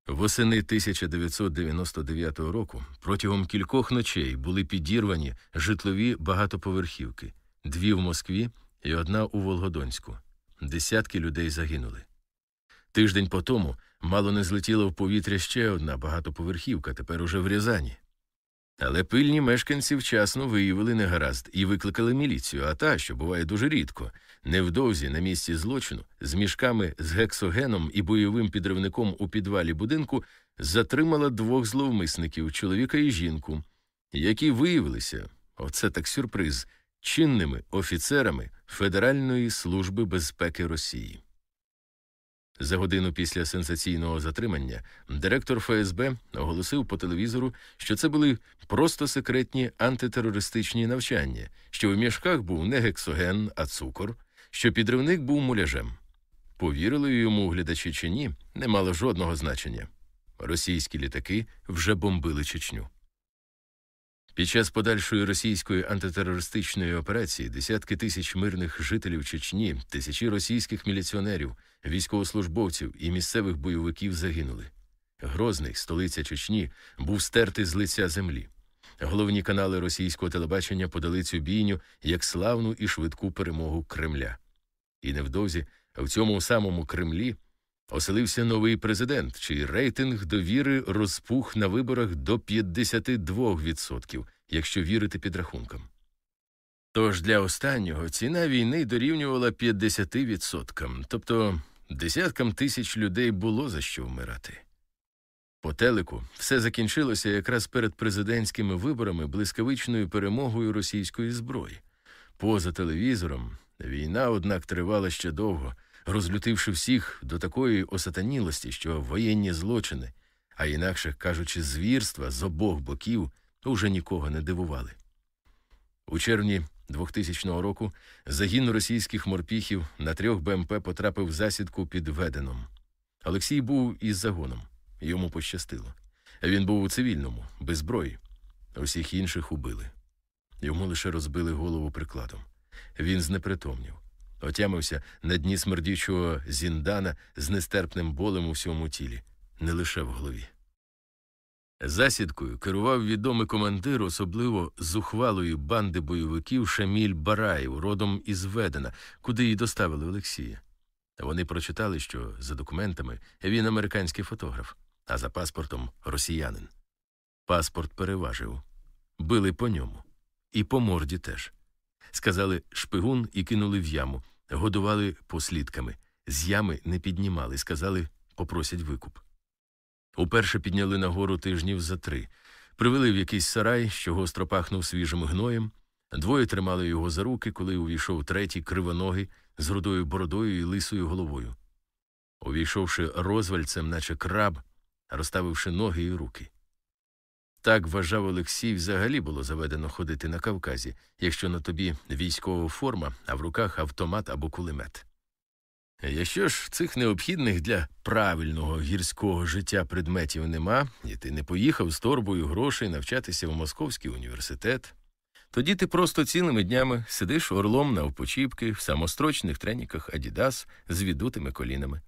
Восени 1999 року протягом кількох ночей були підірвані житлові багатоповерхівки, дві в Москві і одна у Волгодонську. Десятки людей загинули. Тиждень по тому мало не злетіла в повітря ще одна багатоповерхівка, тепер уже в Рязані. Але пильні мешканці вчасно виявили негаразд і викликали міліцію, а та, що буває дуже рідко, невдовзі на місці злочину з мішками з гексогеном і бойовим підривником у підвалі будинку затримала двох зловмисників чоловіка і жінку, які виявилися оце так сюрприз чинними офіцерами Федеральної служби безпеки Росії. За годину після сенсаційного затримання директор ФСБ оголосив по телевізору, що це були просто секретні антитерористичні навчання, що в мішках був не гексоген, а цукор, що підривник був муляжем. Повірили йому глядачі чи ні, не мало жодного значення. Російські літаки вже бомбили Чечню. Під час подальшої російської антитерористичної операції десятки тисяч мирних жителів Чечні, тисячі російських міліціонерів, військовослужбовців і місцевих бойовиків загинули. Грозний, столиця Чечні, був стертий з лиця землі. Головні канали російського телебачення подали цю бійню як славну і швидку перемогу Кремля. І невдовзі в цьому самому Кремлі оселився новий президент, чий рейтинг довіри розпух на виборах до 52%, якщо вірити підрахункам. Тож для останнього ціна війни дорівнювала 50%, тобто десяткам тисяч людей було за що вмирати. По телеку все закінчилося якраз перед президентськими виборами блискавичною перемогою російської зброї. Поза телевізором війна, однак, тривала ще довго, розлютивши всіх до такої осатанілості, що воєнні злочини, а інакше кажучи, звірства з обох боків уже нікого не дивували. У червні 2000 року загін російських морпіхів на трьох БМП потрапив в засідку під Веденом. Олексій був із загоном. Йому пощастило. Він був у цивільному, без зброї. Усіх інших убили. Йому лише розбили голову прикладом. Він знепритомнів, отямився на дні смердючого зіндана з нестерпним болем у всьому тілі, не лише в голові. Засідкою керував відомий командир особливо зухвалої банди бойовиків Шаміль Бараєв, родом із Ведена, куди її доставили Олексія. Вони прочитали, що за документами він американський фотограф, а за паспортом росіянин. Паспорт переважив, били по ньому, і по морді теж. Сказали шпигун і кинули в яму, годували послідками, з ями не піднімали, сказали попросять викуп. Уперше підняли нагору тижнів за три, привели в якийсь сарай, що гостро пахнув свіжим гноєм. Двоє тримали його за руки, коли увійшов третій кривоногий з рудою бородою і лисою головою. Увійшовши розвальцем, наче краб, розставивши ноги і руки. Так вважав Олексій, взагалі було заведено ходити на Кавказі, якщо на тобі військова форма, а в руках автомат або кулемет. Якщо ж цих необхідних для правильного гірського життя предметів нема, і ти не поїхав з торбою грошей навчатися в Московський університет, тоді ти просто цілими днями сидиш орлом на впочіпки в самострочних треніках Адідас з відутими колінами.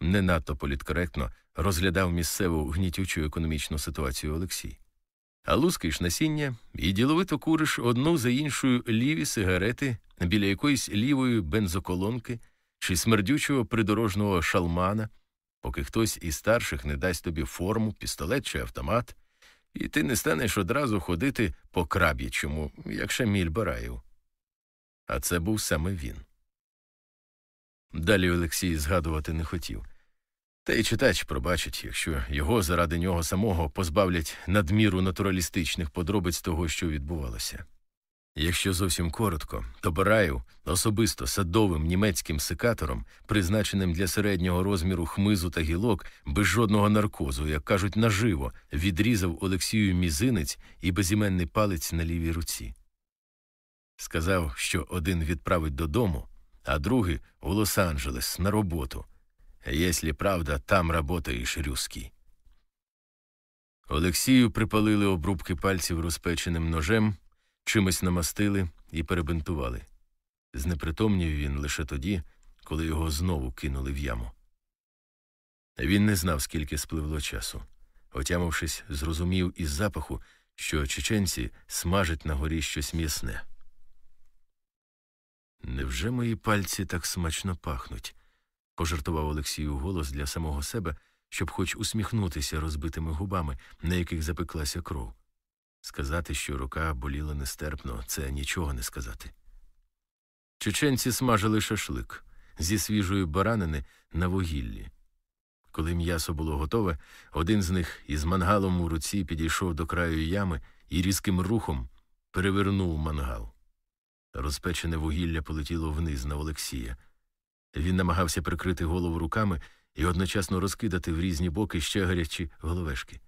Не надто політкоректно розглядав місцеву гнітючу економічну ситуацію Олексій. А лускаєш насіння і діловито куриш одну за іншою ліві сигарети біля якоїсь лівої бензоколонки чи смердючого придорожного шалмана, поки хтось із старших не дасть тобі форму, пістолет чи автомат, і ти не станеш одразу ходити по краб'ячому, як Шаміль Бараєв. А це був саме він. Далі Олексій згадувати не хотів. Та й читач пробачить, якщо його заради нього самого позбавлять надміру натуралістичних подробиць того, що відбувалося. Якщо зовсім коротко, то Бараєв особисто садовим німецьким секатором, призначеним для середнього розміру хмизу та гілок, без жодного наркозу, як кажуть, наживо, відрізав Олексію мізинець і безіменний палець на лівій руці. Сказав, що один відправить додому, а другий у Лос-Анджелес на роботу. Якщо правда, там работаєш рюский. Олексію припалили обрубки пальців розпеченим ножем чимось намастили і перебинтували. Знепритомнів він лише тоді, коли його знову кинули в яму. Він не знав, скільки спливло часу. Отямившись, зрозумів із запаху, що чеченці смажать на горі щось м'ясне. Невже мої пальці так смачно пахнуть? пожартував Олексію голос для самого себе, щоб хоч усміхнутися розбитими губами, на яких запеклася кров. Сказати, що рука боліла нестерпно, це нічого не сказати. Чеченці смажили шашлик зі свіжої баранини на вугіллі. Коли м'ясо було готове, один з них із мангалом у руці підійшов до краю ями і різким рухом перевернув мангал. Розпечене вугілля полетіло вниз на Олексія. Він намагався прикрити голову руками і одночасно розкидати в різні боки ще гарячі головешки.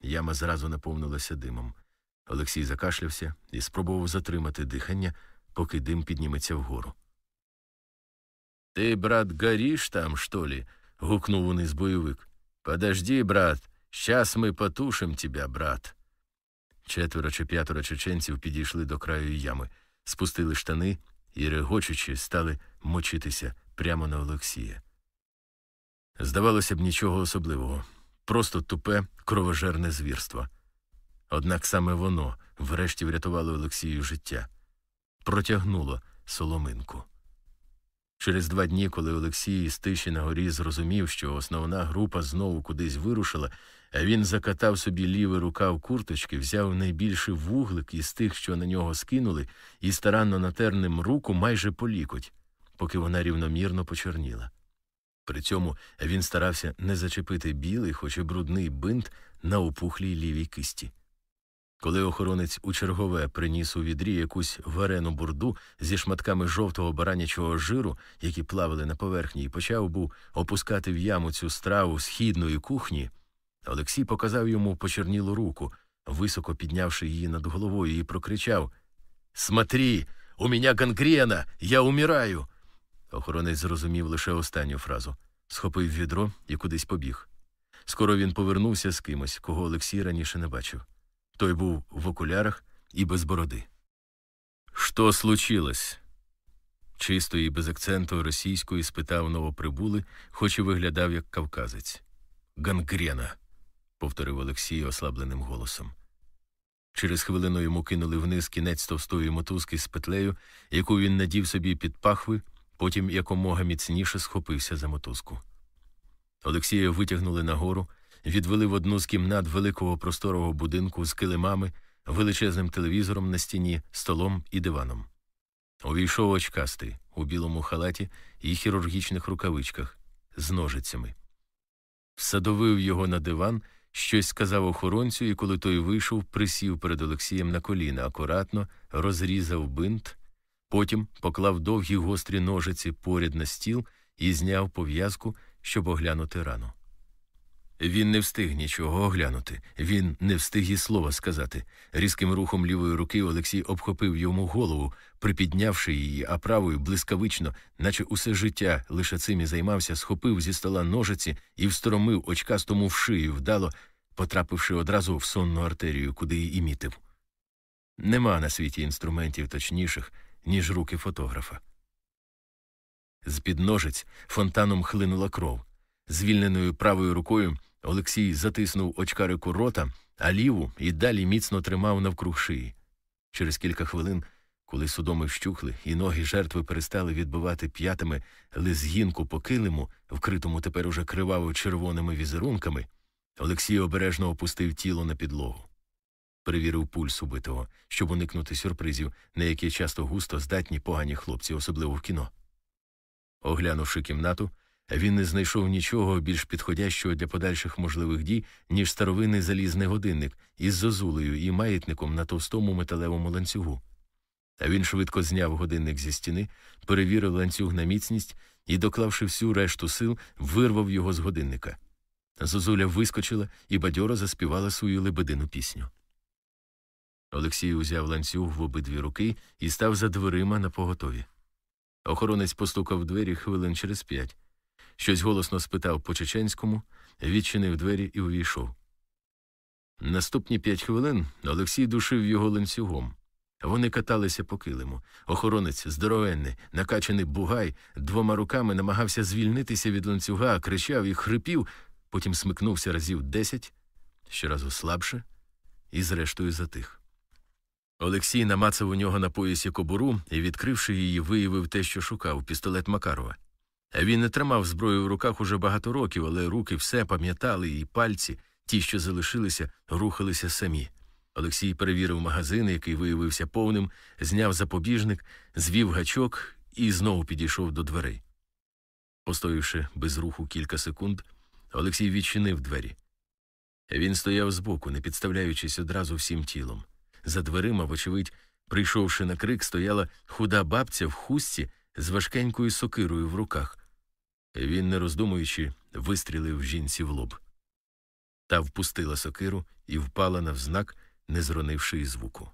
Яма зразу наповнилася димом. Олексій закашлявся і спробував затримати дихання, поки дим підніметься вгору. Ти, брат, горіш там, що ли? гукнув униз бойовик. Подожди, брат, щас ми потушим тебя, брат. Четверо чи п'ятеро чеченців підійшли до краю ями, спустили штани і, регочучи, стали мочитися прямо на Олексія. Здавалося б, нічого особливого, просто тупе кровожерне звірство. Однак саме воно врешті врятувало Олексію життя, протягнуло соломинку. Через два дні, коли Олексій із тиші на горі зрозумів, що основна група знову кудись вирушила, він закатав собі лівий рукав курточки, взяв найбільший вуглик із тих, що на нього скинули, і старанно натер ним руку майже по лікоть, поки вона рівномірно почорніла. При цьому він старався не зачепити білий, хоч і брудний бинт на опухлій лівій кисті. Коли охоронець у чергове приніс у відрі якусь варену бурду зі шматками жовтого баранячого жиру, які плавали на поверхні, і почав був опускати в яму цю страву східної кухні, Олексій показав йому почернілу руку, високо піднявши її над головою, і прокричав Смотри, у мене гангрена, я умираю. Охоронець зрозумів лише останню фразу, схопив відро і кудись побіг. Скоро він повернувся з кимось, кого Олексій раніше не бачив. Той був в окулярах і без бороди. Що случилось? Чисто і без акценту російської спитав новоприбулий, хоч і виглядав як кавказець. Гангрена, повторив Олексій ослабленим голосом. Через хвилину йому кинули вниз кінець товстої мотузки з петлею, яку він надів собі під пахви, потім якомога міцніше схопився за мотузку. Олексія витягнули нагору, відвели в одну з кімнат великого просторого будинку з килимами, величезним телевізором на стіні, столом і диваном. Увійшов очкастий у білому халаті і хірургічних рукавичках з ножицями. Всадовив його на диван, щось сказав охоронцю, і коли той вийшов, присів перед Олексієм на коліна, акуратно розрізав бинт, потім поклав довгі гострі ножиці поряд на стіл і зняв пов'язку, щоб оглянути рану. Він не встиг нічого оглянути, він не встиг і слова сказати. Різким рухом лівої руки Олексій обхопив йому голову, припіднявши її, а правою блискавично, наче усе життя лише цим і займався, схопив зі стола ножиці і встромив очкастому в шию вдало, потрапивши одразу в сонну артерію, куди й і мітив. Нема на світі інструментів точніших, ніж руки фотографа. З під ножиць фонтаном хлинула кров. Звільненою правою рукою Олексій затиснув очкарику рота, а ліву і далі міцно тримав навкруг шиї. Через кілька хвилин, коли судоми вщухли, і ноги жертви перестали відбивати п'ятами лизгінку по килиму, вкритому тепер уже криваво червоними візерунками, Олексій обережно опустив тіло на підлогу. Перевірив пульс убитого, щоб уникнути сюрпризів, на які часто густо здатні погані хлопці, особливо в кіно. Оглянувши кімнату, він не знайшов нічого більш підходящого для подальших можливих дій, ніж старовинний залізний годинник із зозулею і маятником на товстому металевому ланцюгу. А він швидко зняв годинник зі стіни, перевірив ланцюг на міцність і, доклавши всю решту сил, вирвав його з годинника. Зозуля вискочила і бадьоро заспівала свою лебедину пісню. Олексій узяв ланцюг в обидві руки і став за дверима на поготові. Охоронець постукав в двері хвилин через п'ять. Щось голосно спитав по чеченському, відчинив двері і увійшов. Наступні п'ять хвилин Олексій душив його ланцюгом. Вони каталися по килиму. Охоронець, здоровенний, накачаний бугай, двома руками намагався звільнитися від ланцюга, кричав і хрипів, потім смикнувся разів десять, щоразу слабше, і зрештою затих. Олексій намацав у нього на поясі кобуру і, відкривши її, виявив те, що шукав пістолет Макарова. Він не тримав зброю в руках уже багато років, але руки все пам'ятали, і пальці, ті, що залишилися, рухалися самі. Олексій перевірив магазин, який виявився повним, зняв запобіжник, звів гачок і знову підійшов до дверей. Постоявши без руху кілька секунд, Олексій відчинив двері. Він стояв збоку, не підставляючись одразу всім тілом. За дверима, вочевидь, прийшовши на крик, стояла худа бабця в хустці з важкенькою сокирою в руках. Він, не роздумуючи, вистрілив жінці в лоб. Та впустила сокиру і впала навзнак, не зронивши й звуку.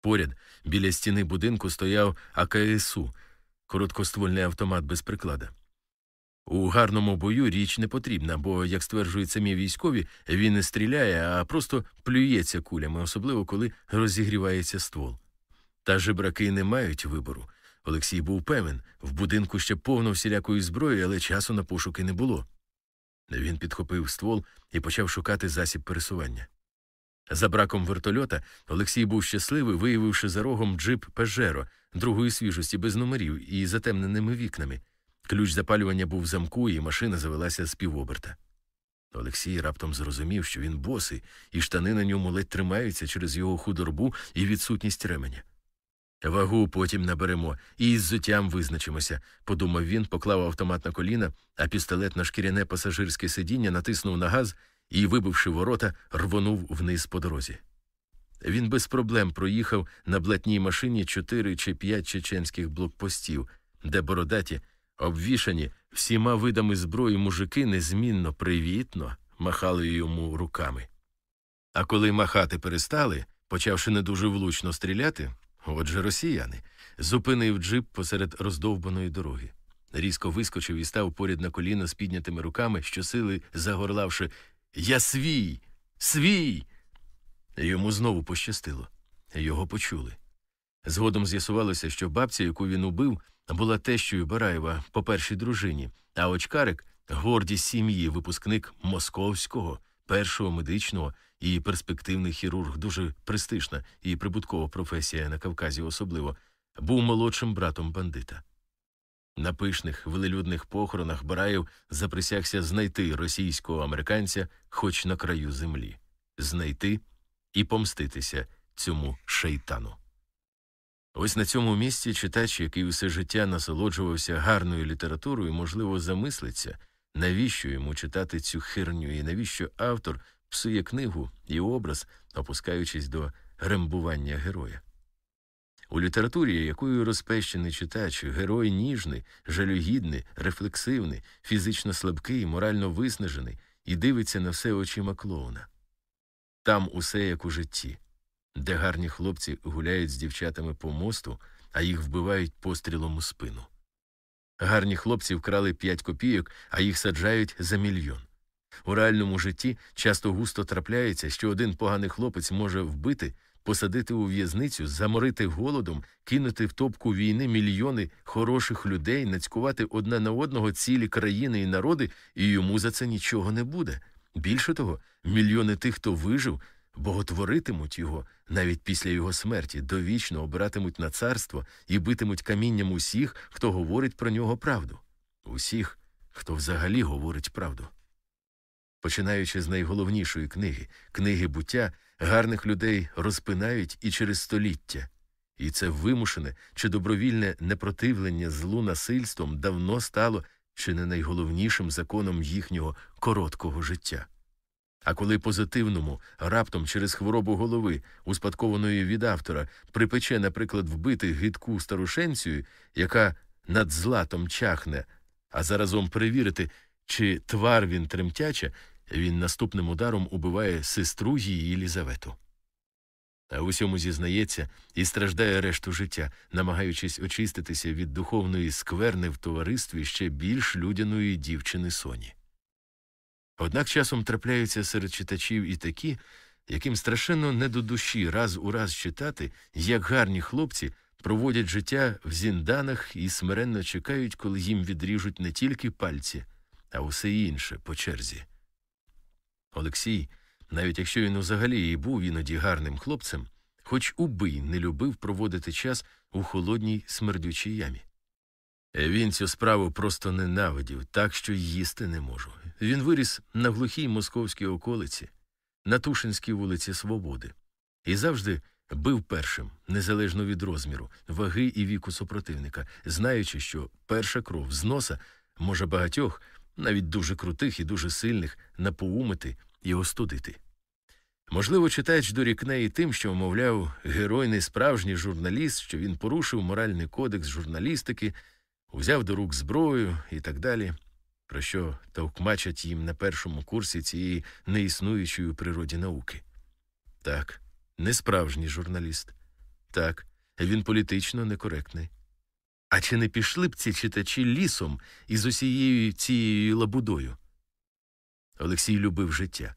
Поряд біля стіни будинку стояв АКСУ, короткоствольний автомат без приклада. У гарному бою річ не потрібна, бо, як стверджують самі військові, він не стріляє, а просто плюється кулями, особливо коли розігрівається ствол. Та жебраки не мають вибору. Олексій був певен, в будинку ще повно всілякої зброї, але часу на пошуки не було. Він підхопив ствол і почав шукати засіб пересування. За браком вертольота Олексій був щасливий, виявивши за рогом джип Пежеро другої свіжості без номерів і затемненими вікнами. Ключ запалювання був в замку, і машина завелася з півоберта. Олексій раптом зрозумів, що він босий, і штани на ньому ледь тримаються через його худорбу і відсутність ременя. Вагу потім наберемо і із зуттям визначимося, подумав він, поклав автомат на коліна, а пістолет на шкіряне пасажирське сидіння натиснув на газ і, вибивши ворота, рвонув вниз по дорозі. Він без проблем проїхав на блатній машині чотири чи п'ять чеченських блокпостів, де бородаті, обвішані всіма видами зброї мужики незмінно привітно махали йому руками. А коли махати перестали, почавши не дуже влучно стріляти, Отже, росіяни зупинив джип посеред роздовбаної дороги. Різко вискочив і став поряд на коліна з піднятими руками, щосили загорлавши Я свій, свій. Йому знову пощастило. Його почули. Згодом з'ясувалося, що бабця, яку він убив, була тещою Бараєва по першій дружині, а очкарик гордість сім'ї, випускник московського, першого медичного і перспективний хірург, дуже престижна і прибуткова професія на Кавказі особливо, був молодшим братом бандита. На пишних велелюдних похоронах Бараєв заприсягся знайти російського американця хоч на краю землі, знайти і помститися цьому шейтану. Ось на цьому місці читач, який усе життя насолоджувався гарною літературою, можливо, замислиться, навіщо йому читати цю херню і навіщо автор псує книгу і образ, опускаючись до рембування героя. У літературі, якою розпещений читач, герой ніжний, жалюгідний, рефлексивний, фізично слабкий, морально виснажений і дивиться на все очима клоуна. Там усе як у житті, де гарні хлопці гуляють з дівчатами по мосту, а їх вбивають пострілом у спину. Гарні хлопці вкрали п'ять копійок, а їх саджають за мільйон. У реальному житті часто густо трапляється, що один поганий хлопець може вбити, посадити у в'язницю, заморити голодом, кинути в топку війни мільйони хороших людей, нацькувати одне на одного цілі країни і народи, і йому за це нічого не буде. Більше того, мільйони тих, хто вижив, боготворитимуть його навіть після його смерті, довічно обиратимуть на царство і битимуть камінням усіх, хто говорить про нього правду, усіх, хто взагалі говорить правду. Починаючи з найголовнішої книги, книги буття, гарних людей розпинають і через століття, і це вимушене чи добровільне непротивлення злу насильством давно стало чи не найголовнішим законом їхнього короткого життя. А коли позитивному, раптом через хворобу голови, успадкованої від автора, припече, наприклад, вбити гидку старушенцію, яка над златом чахне, а заразом перевірити, чи твар він тремтяча, він наступним ударом убиває сестру її Єлізавету. А в усьому зізнається і страждає решту життя, намагаючись очиститися від духовної скверни в товаристві ще більш людяної дівчини Соні. Однак часом трапляються серед читачів і такі, яким страшенно не до душі раз у раз читати, як гарні хлопці проводять життя в зінданах і смиренно чекають, коли їм відріжуть не тільки пальці, а усе інше по черзі. Олексій, навіть якщо він взагалі і був іноді гарним хлопцем, хоч убий не любив проводити час у холодній смердючій ямі. Він цю справу просто ненавидів, так що їсти не можу. Він виріс на глухій московській околиці, на Тушинській вулиці Свободи, і завжди бив першим, незалежно від розміру, ваги і віку супротивника, знаючи, що перша кров з носа може багатьох, навіть дуже крутих і дуже сильних, напоумити і остудити. Можливо, читач дорікне і тим, що, мовляв, герой не справжній журналіст, що він порушив моральний кодекс журналістики, взяв до рук зброю і так далі, про що товкмачать їм на першому курсі цієї неіснуючої природі науки. Так, не справжній журналіст. Так, він політично некоректний. А чи не пішли б ці читачі лісом із усією цією лабудою? Олексій любив життя,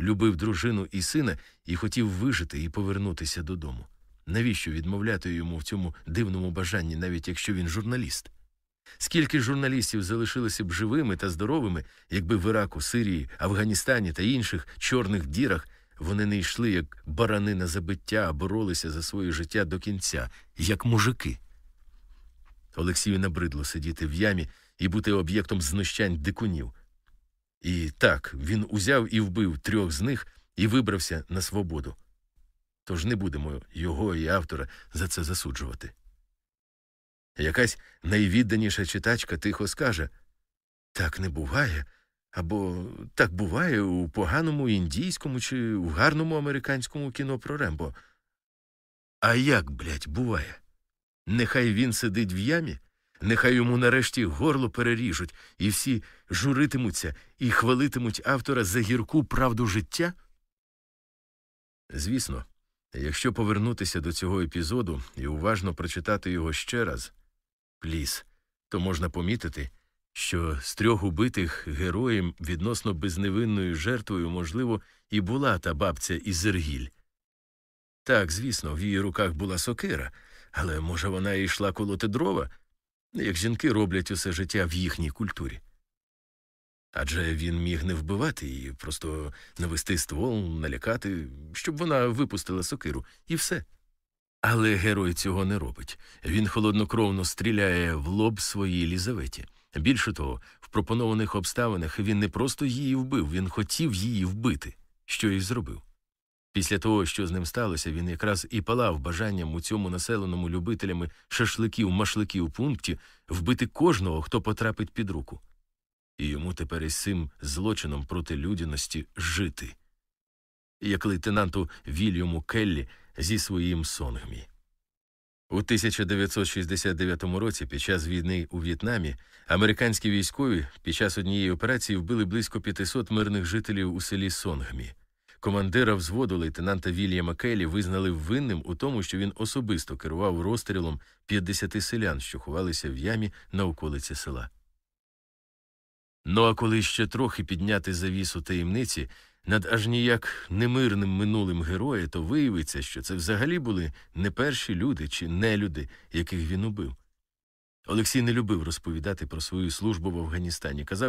любив дружину і сина і хотів вижити і повернутися додому. Навіщо відмовляти йому в цьому дивному бажанні, навіть якщо він журналіст? Скільки журналістів залишилися б живими та здоровими, якби в Іраку, Сирії, Афганістані та інших чорних дірах вони не йшли як барани на забиття, а боролися за своє життя до кінця, як мужики? Олексію набридло сидіти в ямі і бути об'єктом знущань дикунів. І так, він узяв і вбив трьох з них і вибрався на свободу. Тож не будемо його і автора за це засуджувати. Якась найвідданіша читачка тихо скаже так не буває, або так буває у поганому індійському чи у гарному американському кіно про Рембо. А як, блядь, буває? Нехай він сидить в ямі, нехай йому нарешті горло переріжуть, і всі журитимуться і хвалитимуть автора за гірку правду життя? Звісно, якщо повернутися до цього епізоду і уважно прочитати його ще раз, пліс, то можна помітити, що з трьох убитих героєм відносно безневинною жертвою, можливо, і була та бабця Ізергіль. Так, звісно, в її руках була сокира, але може вона і йшла колоти дрова, як жінки роблять усе життя в їхній культурі. Адже він міг не вбивати її, просто навести ствол, налякати, щоб вона випустила сокиру, і все. Але герой цього не робить. Він холоднокровно стріляє в лоб своїй Лізаветі. Більше того, в пропонованих обставинах він не просто її вбив, він хотів її вбити, що і зробив. Після того, що з ним сталося, він якраз і палав бажанням у цьому населеному любителями шашликів машликів пункті вбити кожного, хто потрапить під руку. І йому тепер із цим злочином проти людяності жити, як лейтенанту Вільяму Келлі зі своїм Сонгмі. У 1969 році, під час війни у В'єтнамі, американські військові під час однієї операції вбили близько 500 мирних жителів у селі Сонгмі. Командира взводу лейтенанта Вільяма Келлі визнали винним у тому, що він особисто керував розстрілом 50 селян, що ховалися в ямі на околиці села. Ну а коли ще трохи підняти завісу таємниці над аж ніяк немирним минулим героя, то виявиться, що це взагалі були не перші люди чи нелюди, яких він убив. Олексій не любив розповідати про свою службу в Афганістані. Казав,